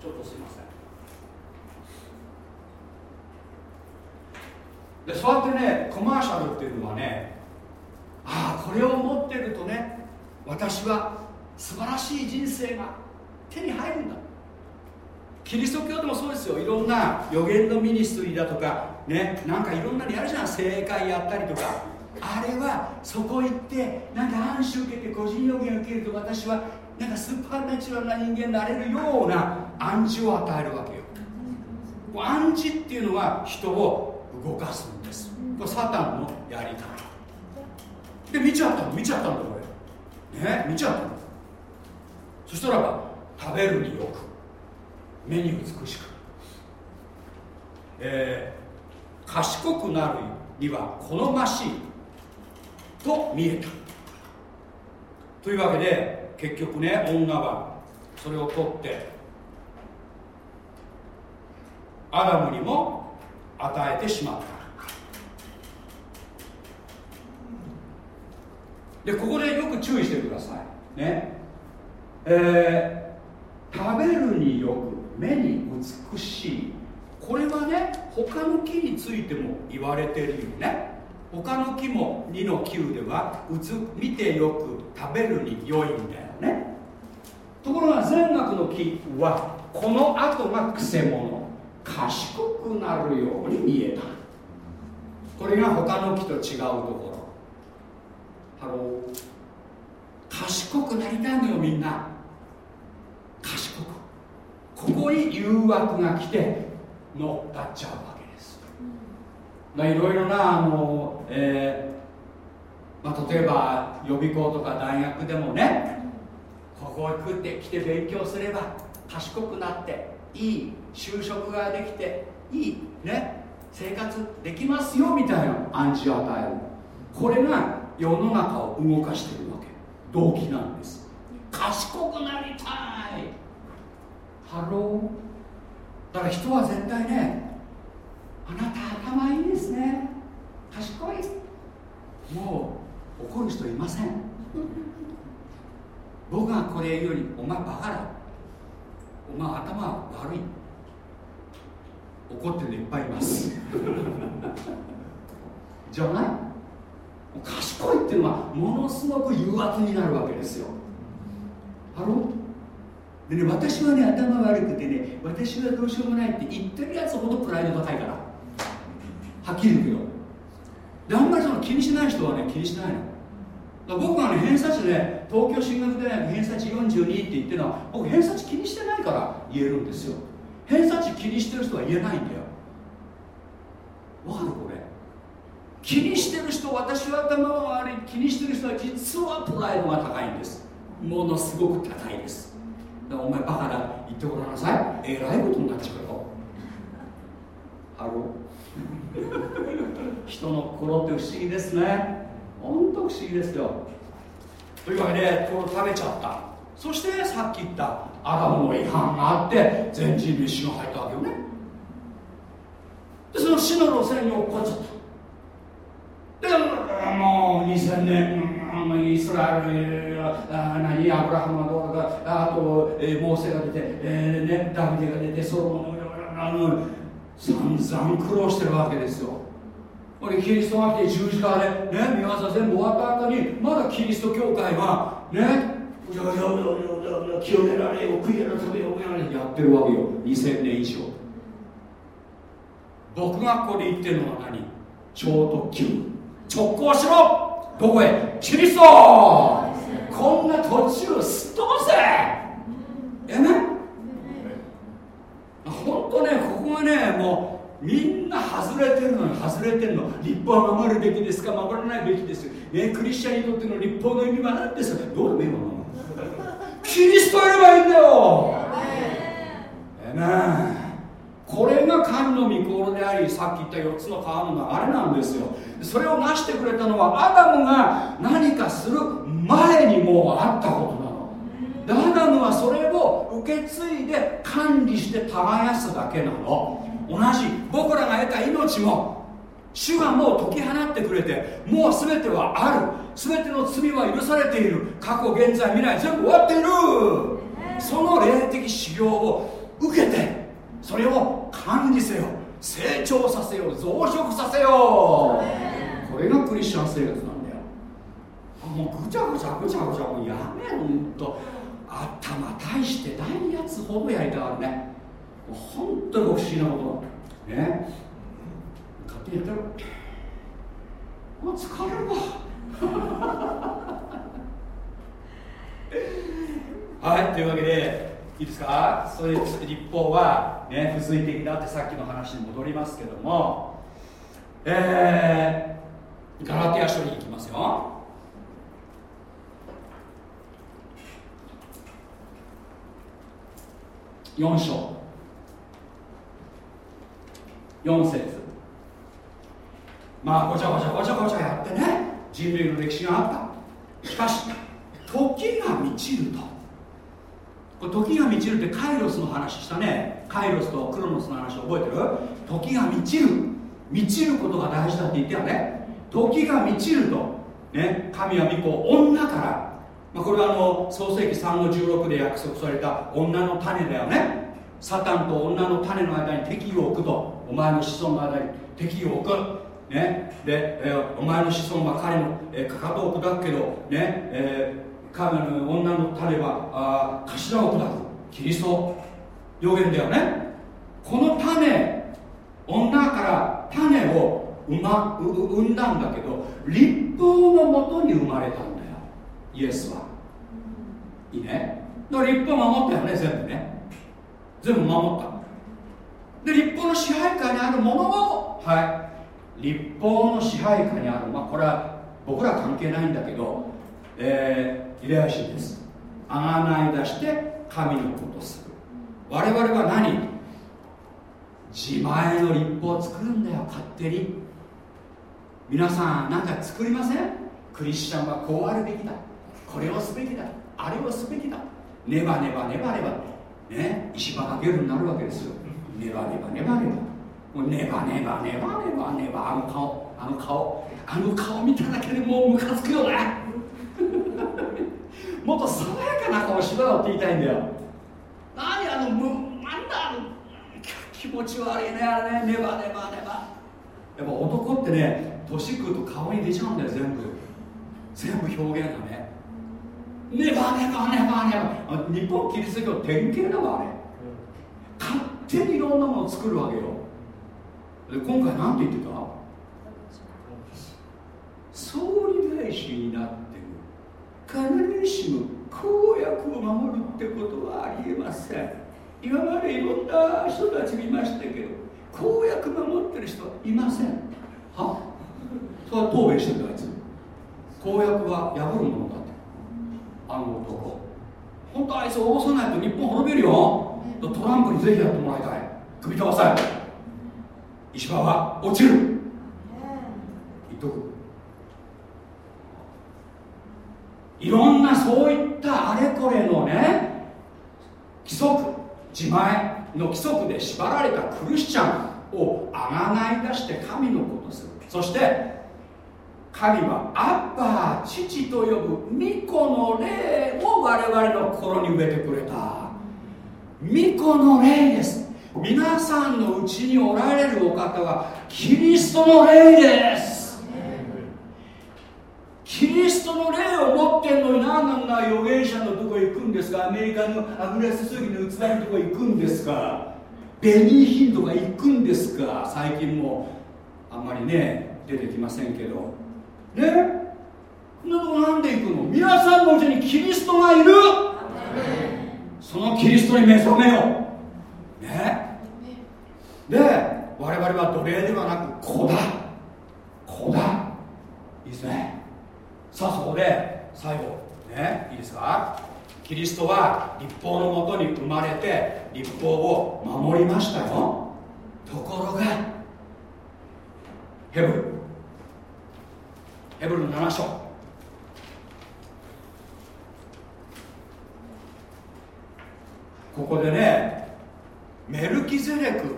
ちょっとすいません。でそうやってねコマーシャルっていうのはねああこれを持ってるとね私は素晴らしい人生が手に入るんだ。キリスト教でもそうですよ。いろんな予言のミニストリーだとかねなんかいろんなのやるじゃん。正解やったりとか。あれはそこ行ってなんか暗視受けて個人予言を受けると私はなんかスーパーナチュラルな人間になれるような暗示を与えるわけよ。暗示っていうのは人を動かすんです。これサタンのやり方。で見ちゃったの見ちゃったんだこれ。ね？見ちゃったの。そしたらば食べるによく目に美しく。えー、賢くなるには好ましいと見えた。というわけで結局ね女はそれを取ってアダムにも与えてしまった。でここでよく注意してください。ね。えー、食べるによく目に美しい。これはね他の木についても言われてるよね。他の木も2の9ではうつ見てよく食べるに良いんだよね。ところが善悪の木はこの後がくせ者。賢くなるように見えた。これが他の木と違うところ。ハロー。賢くなりたいのよみんな。賢く。ここに誘惑が来て乗っかっちゃうわけです。いろいろなあの、えーまあ、例えば予備校とか大学でもねここへ来て来て勉強すれば賢くなっていい就職ができていいね生活できますよみたいな暗示を与える。これが世の中を動かしてるわけ。動機なんです。賢くなりたい。ハロー。だから人は絶対ねあなた頭いいですね。賢い。もう怒る人いません。僕がこれよりお前バカだ。お前頭悪い。怒ってるのいっぱいいます。じゃない？賢いっていうのはものすごく誘惑になるわけですよ。ハロでね私はね頭悪くてね私はどうしようもないって言ってるやつほどプライド高いから。はっきり言うけど。であんまりその気にしない人はね気にしないの。僕がね偏差値で東京進学大学偏差値42って言ってるのは僕偏差値気にしてないから言えるんですよ。偏差値気にしてる人は言えないんだよ。わかるこれ？気にしてる人私は頭が悪い気にしてる人は実はプライドが高いんです。ものすごく高いです。だからお前バカだ。言ってごらんなさい。えらいことになっちゃうよ。ハロー人の心って不思議ですね。本当不思議ですよ。というわけでこれ食べちゃった。そしてさっき言ったアダムの違反があって全人類死が入ったわけよね。でその死の路線に落っこっちゃった。でもう2000年イスラエルあ何アブラハムがどうかあと、えー、モーセが出て、えーね、ダビデが出てソロモンのあの散々苦労してるわけですよ。これキリストが来て十字架でね見業全部終わった後にまだキリスト教会はね清められよ悔い改めよやってるわけよ。2000年以上。僕がここで言ってるのは何？超特急。直行しろ。どこへ？キリスト。こんな途中すっ飛ばせ。えね？本当ねここがねもうみんな外れてるのに外れてるの。立法は守るべきですか？守らないべきですよ、ね、クリスチャンにとっての立法の意味は何ですよ？どうでもいい。わキリストやればいいんだよ。えねこれが神の御心でありさっき言った4つの川の流れなんですよ。それを成してくれたのはアダムが何かする前にもうあったことなの。でアダムはそれを受け継いで管理して耕すだけなの同じ僕らが得た命も主がもう解き放ってくれてもう全てはある。全ての罪は許されている。過去現在未来全部終わっている。その霊的修行を受けてそれを管理せよ。成長させよ増殖させよこれがクリスチャン生活なんだよ。もうぐちゃぐちゃぐちゃぐちゃもうやめろほんと。頭大してないやつほどやりたがるね本当に不思議なことね。勝手にやってろ。もう疲れるわ。はいというわけでいいですか？そういう立法は、ね、付随的だってさっきの話に戻りますけども。えー、ガラティア書に行きますよ。4章。4節。まあごちゃごちゃごちゃごちゃやってね。人類の歴史があった。しかし時が満ちると。これ時が満ちるってカイロスの話したね。カイロスとクロノスの話覚えてる？時が満ちる。満ちることが大事だって言ったよね。時が満ちると、ね、神は御子女から、まあ、これはあの創世紀3の16で約束された女の種だよね。サタンと女の種の間に敵を置くと。お前の子孫の間に敵を置く。ね、で、えー、お前の子孫は彼の、えー、かかとを砕くけど、ね。えー、彼の女の種はあ頭を砕く。キリスト予言だよね。この種女から種を産,、ま、産んだんだけど立法のもとに生まれたんだよ。イエスは。いいね。だから立法守ったよね全部ね。全部守ったで立法の支配下にあるものをはい。立法の支配下にある、まあ、これは僕ら関係ないんだけど、えー、イデヤシです。あがない出して神のことする。我々は何？自前の立法を作るんだよ勝手に。皆さん何か作りません？クリスチャンはこうあるべきだ。これをすべきだ。あれをすべきだ。ネバネバネバネバね？石場かけるになるわけですよネバネバネバネバもうネバネバネバネバネバあの顔あの顔あの顔見ただけでもうムカつくよねもっと爽やかな顔しろよって言いたいんだよ何あのむなんだあの気持ち悪いねあれねネバネバネバやっぱ男ってね年食うと顔に出ちゃうんだよ全部全部表現がねネバネバネバネバ日本キリスト教典型だわあれ勝手にいろんなものを作るわけよ。で今回何て言ってた？総理大臣になっても必ずしも公約を守るってことはありえません。今までいろんな人たち見ましたけど公約守ってる人はいません。は？それは答弁してるあいつ。公約は破るものだって。あの男。本当あいつを下ろさないと日本滅びるよ。トランプにぜひやってもらいたい。首飛ばさい。石破は落ちる。言っとく。いろんなそういったあれこれのね規則自前の規則で縛られたクリスチャンをあがない出して神のことする。そして神はアッパー父と呼ぶ巫女の霊を我々の心に植えてくれた。巫女の霊です。皆さんのうちにおられるお方はキリストの霊です。キリストの霊を持ってんのに何なんだ預言者のとこ行くんですか？アメリカの油すすぎの器のとこ行くんですか？ベニーヒントが行くんですか？最近もあんまりね出てきませんけど。ね？なんで行くの？皆さんのうちにキリストがいる。そのキリストに目覚めよう。ね？で我々は奴隷ではなく子だ。子だ。いいですね。さあそこで最後。ね？いいですか？キリストは立法のもとに生まれて立法を守りましたよ。ところがヘブル。ヘブルの7章ここでねメルキゼレク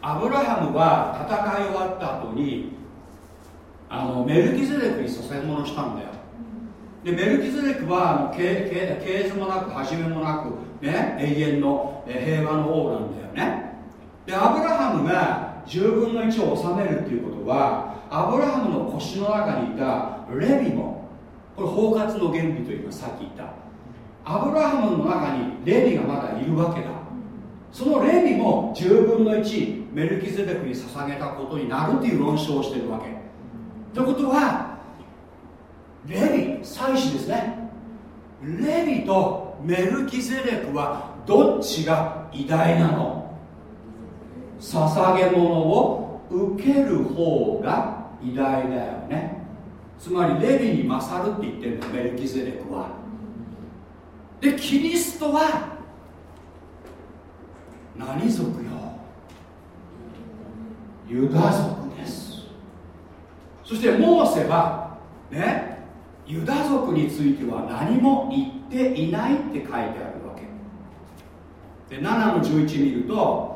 アブラハムは戦い終わった後にあのメルキゼレクに捧げ物したんだよ。でメルキゼレクは経経図もなく始めもなく、ね、永遠の平和の王なんだよね。でアブラハムが10分の1を治めるっていうことはアブラハムの腰の中にいたレビもこれ包括の原理というかさっき言った。アブラハムの中にレビがまだいるわけだ。そのレビも10分の1メルキゼデクに捧げたことになるっていう論証をしてるわけ。ということはレビ祭司ですね。レビとメルキゼデクはどっちが偉大なの？捧げ物を受ける方が偉大だよね。つまりレビに勝るって言ってるんだメルキゼデクは。でキリストは何族よ？ユダ族です。そしてモーセはねユダ族については何も言っていないって書いてあるわけ。で7の11見ると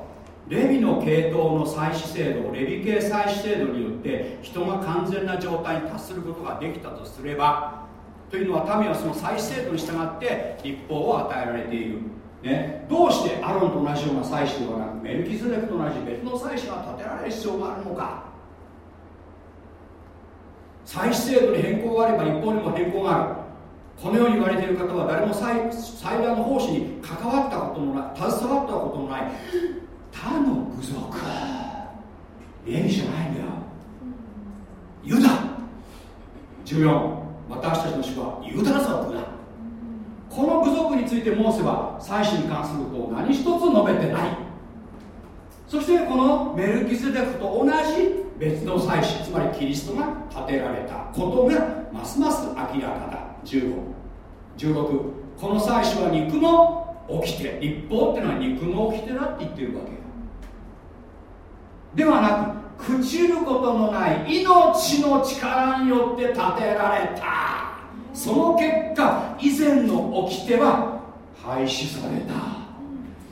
レビの系統の祭祀制度レビ系祭祀制度によって人が完全な状態に達することができたとすればというのは民はその祭祀制度に従って立法を与えられている、ね、どうしてアロンと同じような祭祀ではなくメルキズレクと同じ別の祭祀が建てられる必要があるのか。祭祀制度に変更があれば立法にも変更がある。このように言われている方は誰も祭壇の奉仕に関わったこともない携わったこともない。他の部族レビじゃないんだよ。ユダ。14私たちの主はユダ族だ。この部族についてモーセは祭祀に関することを何一つ述べてない。そしてこのメルキゼデクと同じ別の祭祀つまりキリストが建てられたことがますます明らかだ。1516この祭祀は肉の掟立法っていうのは肉の掟だって言ってるわけよ。ではなく朽ちることのない命の力によって建てられた。その結果以前の掟は廃止された。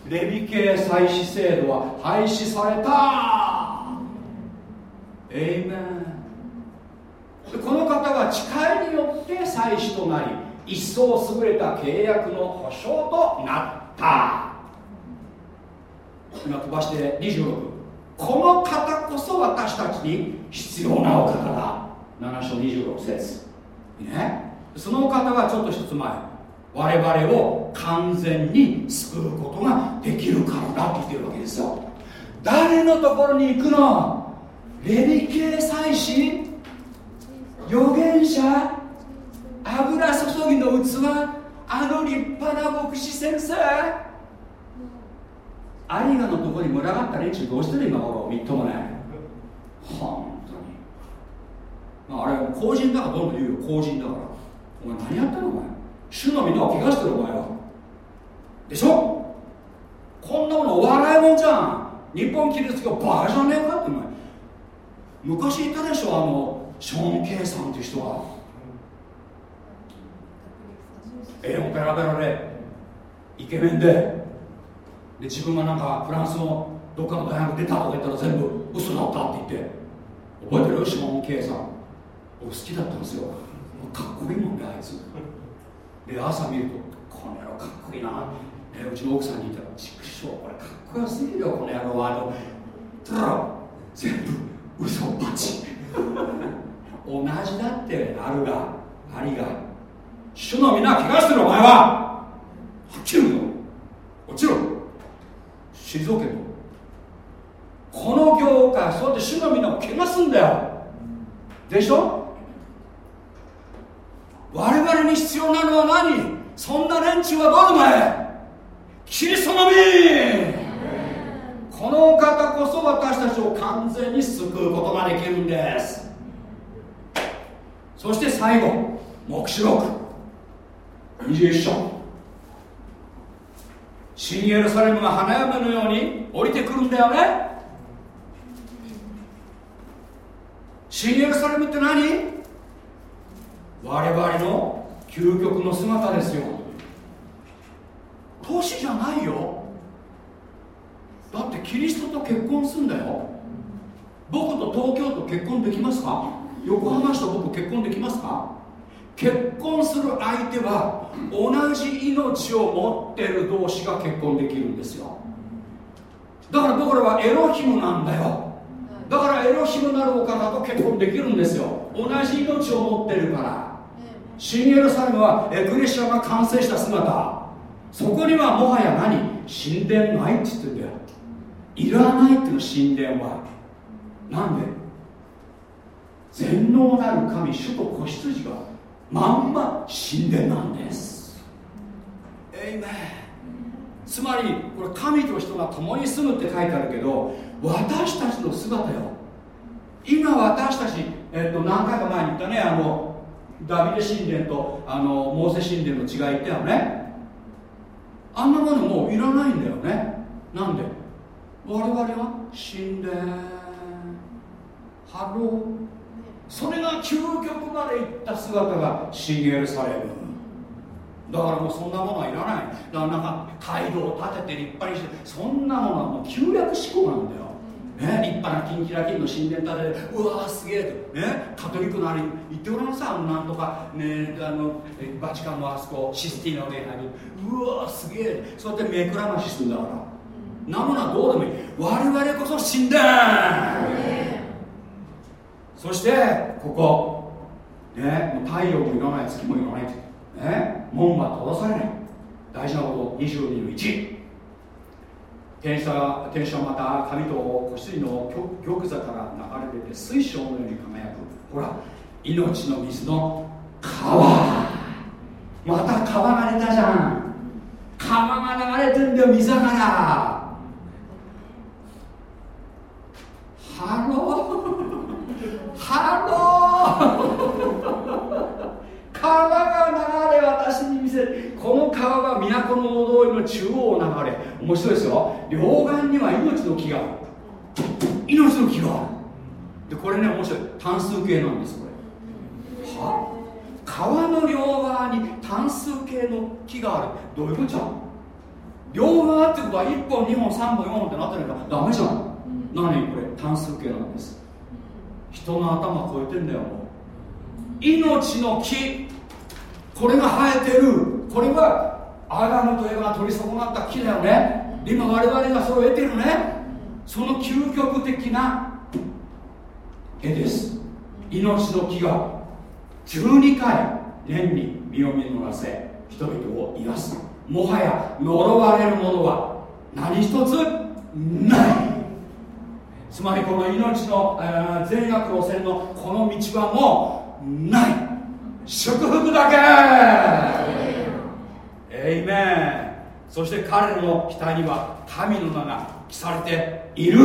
レビ系祭祀制度は廃止された。エイメンこの方は誓いによって祭祀となり一層優れた契約の保証となった。今飛ばして26この方こそ私たちに必要なお方だ。7章26節。ね。そのお方はちょっと一つ前。我々を完全に救うことができるからだって言ってるわけですよ。誰のところに行くの？レビ系祭司？預言者？油注ぎの器？あの立派な牧師先生？有賀のところに群がった連中どうしてる今頃みっともない。本当に、まあ、あれ公人だからどんどん言うよ。公人だから。お前何やったのお前。主の皆を怪我してるお前はでしょ？こんなものお笑いもんじゃん。日本キリスト教バカじゃねえかってお前。昔いたでしょあのショーン・ケイさんっていう人は英語ペラペラで。イケメンでで自分がなんかフランスのどっかの大学出たとか言ったら全部嘘だったって言って。覚えてる？シモン・ケイさん。僕好きだったんですよ。かっこいいもんねあいつ。で朝見るとこの野郎かっこいいな。えうちの奥さんに言ったら畜生これかっこよすぎるよこの野郎はあの全部嘘っぱち同じだってあるがありが。主の皆怪我してるお前は。はっきり言うよ。落ちろ。退けとこの業界そうやって主の皆を怪我すんだよ。でしょ？我々に必要なのは何？そんな連中はどうだ前。キリストのみこのお方こそ私たちを完全に救うことができるんです。そして最後黙示録。21章。新エルサレムが花嫁のように降りてくるんだよね。新エルサレムって何？我々の究極の姿ですよ。都市じゃないよ。だってキリストと結婚すんだよ。僕と東京と結婚できますか？横浜市と僕結婚できますか？結婚する相手は同じ命を持ってる同士が結婚できるんですよ。だから僕らはエロヒムなんだよ。だからエロヒムなるお方と結婚できるんですよ。同じ命を持ってるから。新エルサレムはエクレシアが完成した姿。そこにはもはや何？神殿ないって言ってんだよ。いらないっていう神殿はなんで？全能なる神主と子羊が。まんま神殿なんです。エイメンつまりこれ神と人が共に住むって書いてあるけど私たちの姿よ。今私たち、えっと、何回か前に言ったねあのダビデ神殿とあのモーセ神殿の違いってよね。あんなものもういらないんだよね。なんで？我々は神殿ハロー。それが究極までいった姿が新エルサレムだからもうそんなものはいらない。だからなんか会堂を建てて立派にしてそんなものはもう旧約思考なんだよ。ね、立派なキンキラキンの神殿建ててうわーすげえってねカトリックのあれ行ってごらんさなんとかねあのバチカンのあそこシスティーナの礼拝に。うわーすげえ。そうやって目くらましするんだから。なものはどうでもいい。我々こそ神殿そしてここ。ねもう太陽もいらない月もいらない。ね門は閉ざされない。大事なこと22の1天使は天使はまた神と子羊の玉座から流れ出て水晶のように輝く。ほら命の水の川。また川が出たじゃん。川が流れてんだよ水からハロー。ハロー。川が流れ私に見せる。この川が都の大通りの中央を流れ。面白いですよ。両岸には命の木がある。命の木がある。でこれね面白い。単数形なんですこれ。は？川の両側に単数形の木がある。どういうことじゃ？ん両側ってことは1本2本3本4本ってなってるからダメじゃん。何？これ単数形なんです。人の頭超えてんだよもう。命の木。これが生えてる。これはアダムとエヴが取り損なった木だよね。今我々がそれを得てるね。その究極的な絵です。命の木が12回年に身を実らせ人々を癒す。もはや呪われるものは何一つない。つまりこの命の、えー、善悪路線のこの道はもうない。祝福だけ。エイメンそして彼の額には神の名が記されている。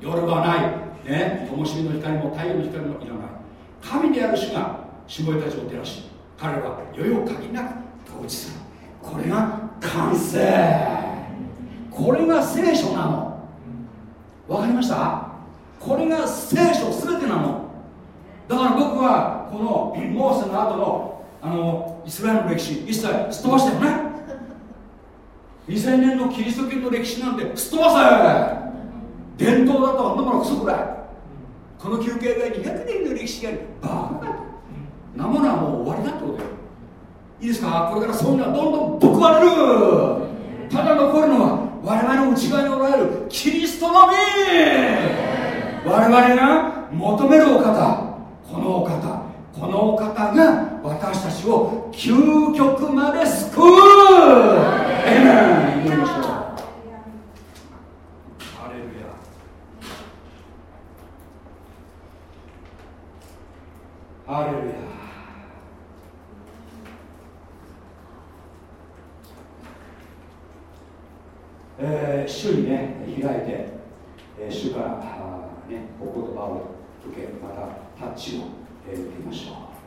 夜はない。ね。灯火の光も太陽の光もいらない。神である主がしもべたちを照らし彼らは余裕を限りなく統治する。これが完成。これが聖書なの。わかりました？これが聖書全てなの。だから僕はこのモーセの後のあのイスラエルの歴史一切すっ飛ばしたよね。2000年のキリスト教の歴史なんてすっ飛ばせ伝統だとあんなものクソくらい。この休憩が200年の歴史があるバカだなものはもう終わりだってことよ。いいですか？これからそういうのはどんどんぶっ壊れる。ただ残るのは我々の内側におられるキリストのみ。我々が求めるお方このお方このお方が私たちを究極まで救う。エメン祈りましょう。ハレルヤ。ハレルヤ。えー、主にね開いて、えー、主からねお言葉を受けまたタッチをえー、受けましょう。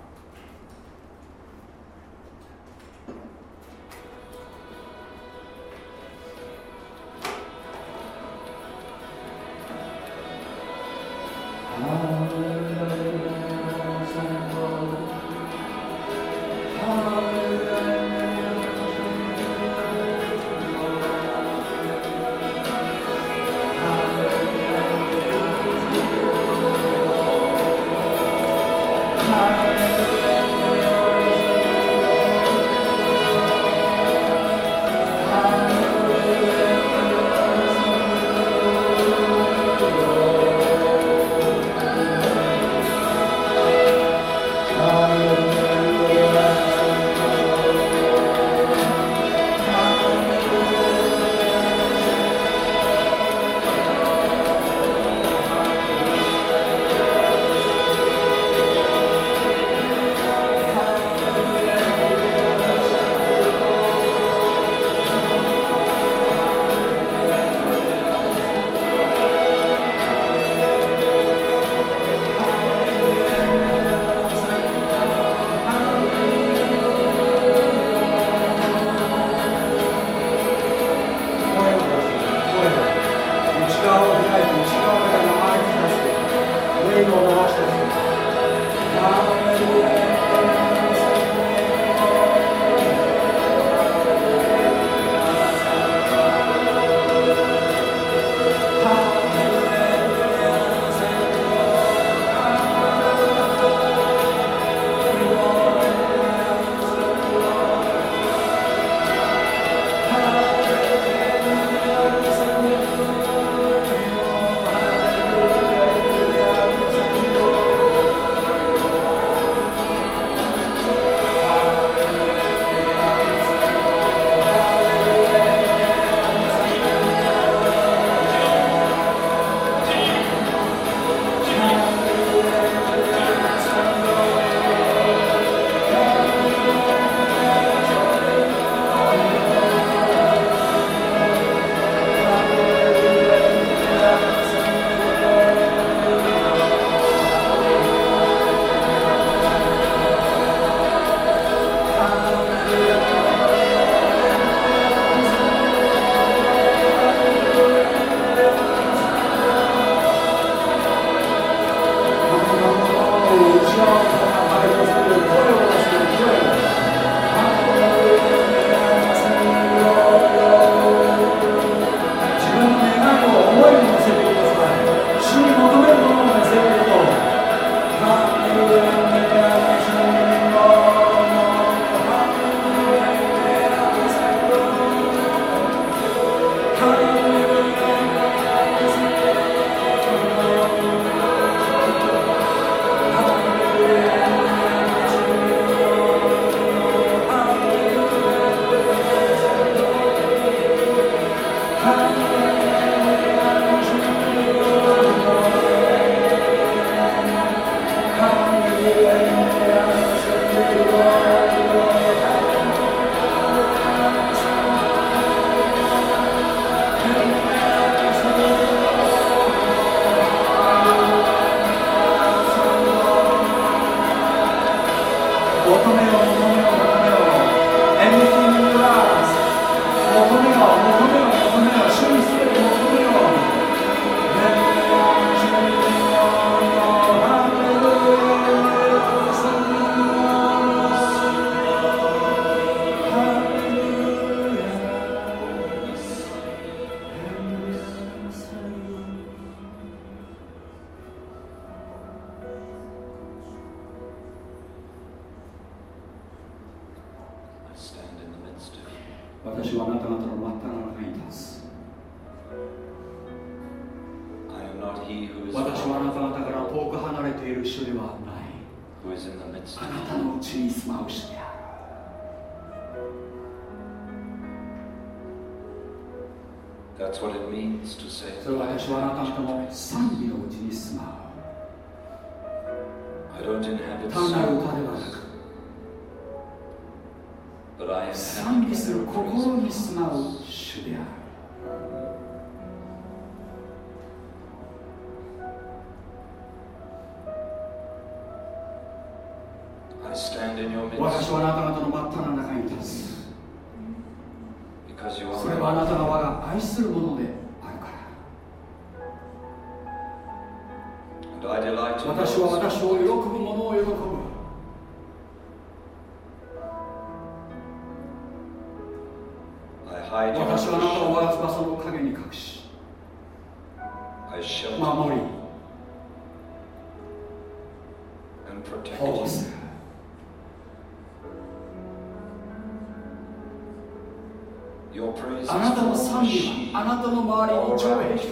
美はあ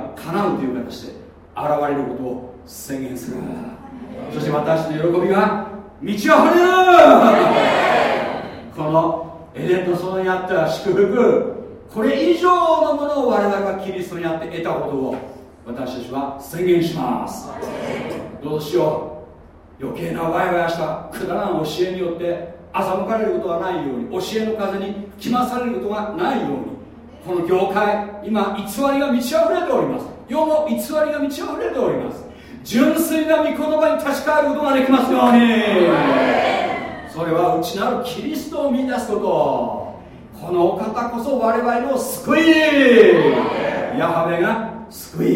が叶うという形で現れることを宣言する。そして私の喜びが満ち溢れるこのエデンの園にあった祝福これ以上のものを我々はキリストにあって得たことを私たちは宣言します。どうしよう。余計なワヤワヤしたくだらん教えによって欺かれることはないように教えの風に決まされることがないようにこの業界今偽りが満ち溢れております。世の偽りが満ち溢れております。純粋な御言葉に立ち返ることができますように。それは内なるキリストを見出すこと。このお方こそ我々の救い。ヤハベが救い、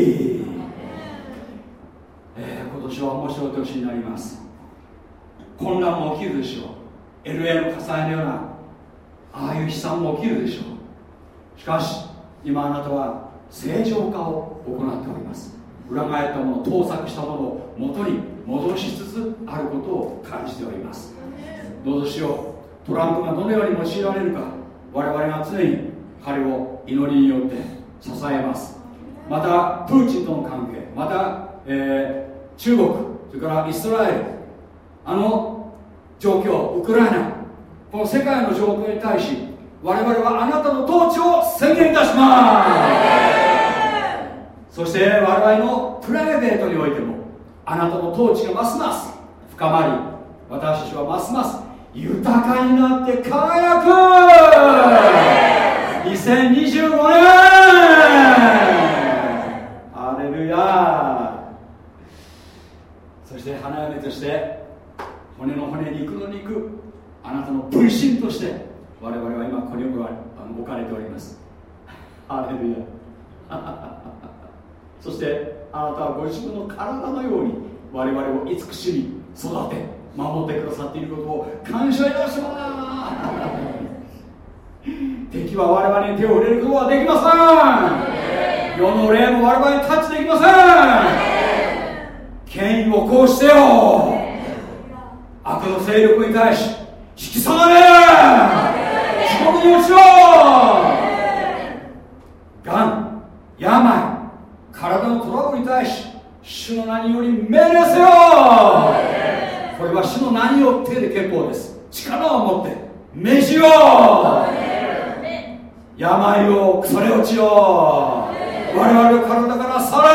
えー、今年は面白い年になります。混乱も起きるでしょう。LA の火災のようなああいう悲惨も起きるでしょう。しかし今あなたは正常化を行っております。裏返ったもの盗作したものを元に戻しつつあることを感じております。どうぞしよう。トランプがどのように用いられるか我々が常に彼を祈りによって支えます。またプーチンとの関係また、えー、中国それからイスラエルあの状況ウクライナこの世界の状況に対し我々はあなたの統治を宣言いたしますそして我々のプライベートにおいてもあなたの統治がますます深まり私たちはますます豊かになって輝く2025年ハレルヤそして花嫁として骨の骨肉の肉あなたの分身として我々は今ここに置かれております。ハレルヤ。そしてあなたはご自分の体のように我々を慈しみ育て守ってくださっていることを感謝いたします。敵は我々に手を入れることはできません。世の霊も我々にタッチできません。権威をこうしてよ。悪の勢力に対し引き下がれ。地獄に落ちろがん病体のトラブルに対し主の名により命令せよ。これは主の名によってで結構です。力を持って命じよう。病を腐れ落ちよう。我々の体から去れ。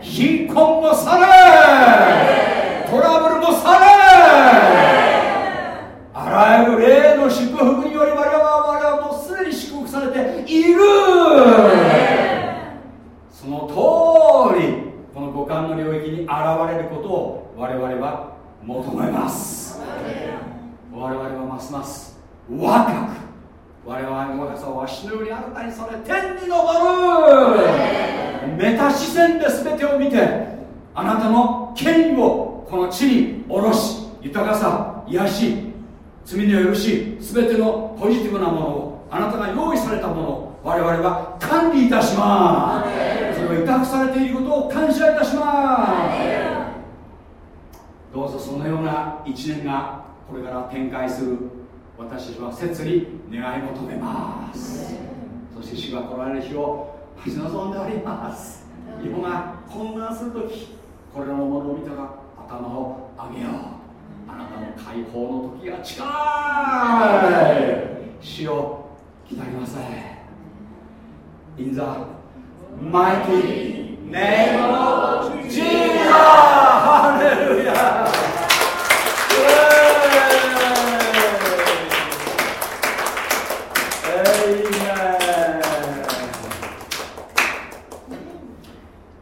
貧困も去れ。トラブルも去れあらゆる霊の祝福により我々は我々はもうすでに祝福されている。その通りこの五感の領域に現れることを我々は求めます。我々はますます若く我々の若さをわしのように新たにされ天に昇る。メタ視線で全てを見てあなたの権威をこの地に下ろし豊かさ癒し罪の許し全てのポジティブなものをあなたが用意されたものを我々は管理いたします。それを委託されていることを感謝いたします。どうぞそのような一年がこれから展開する。私たちは切に願い求めます。そして主が来られる日を待ち望んでおります。日本が混乱する時これらのものを見たら頭を上げようあなたの解放の時が近い死を来たりません In the mighty name of Jesus! Hallelujah!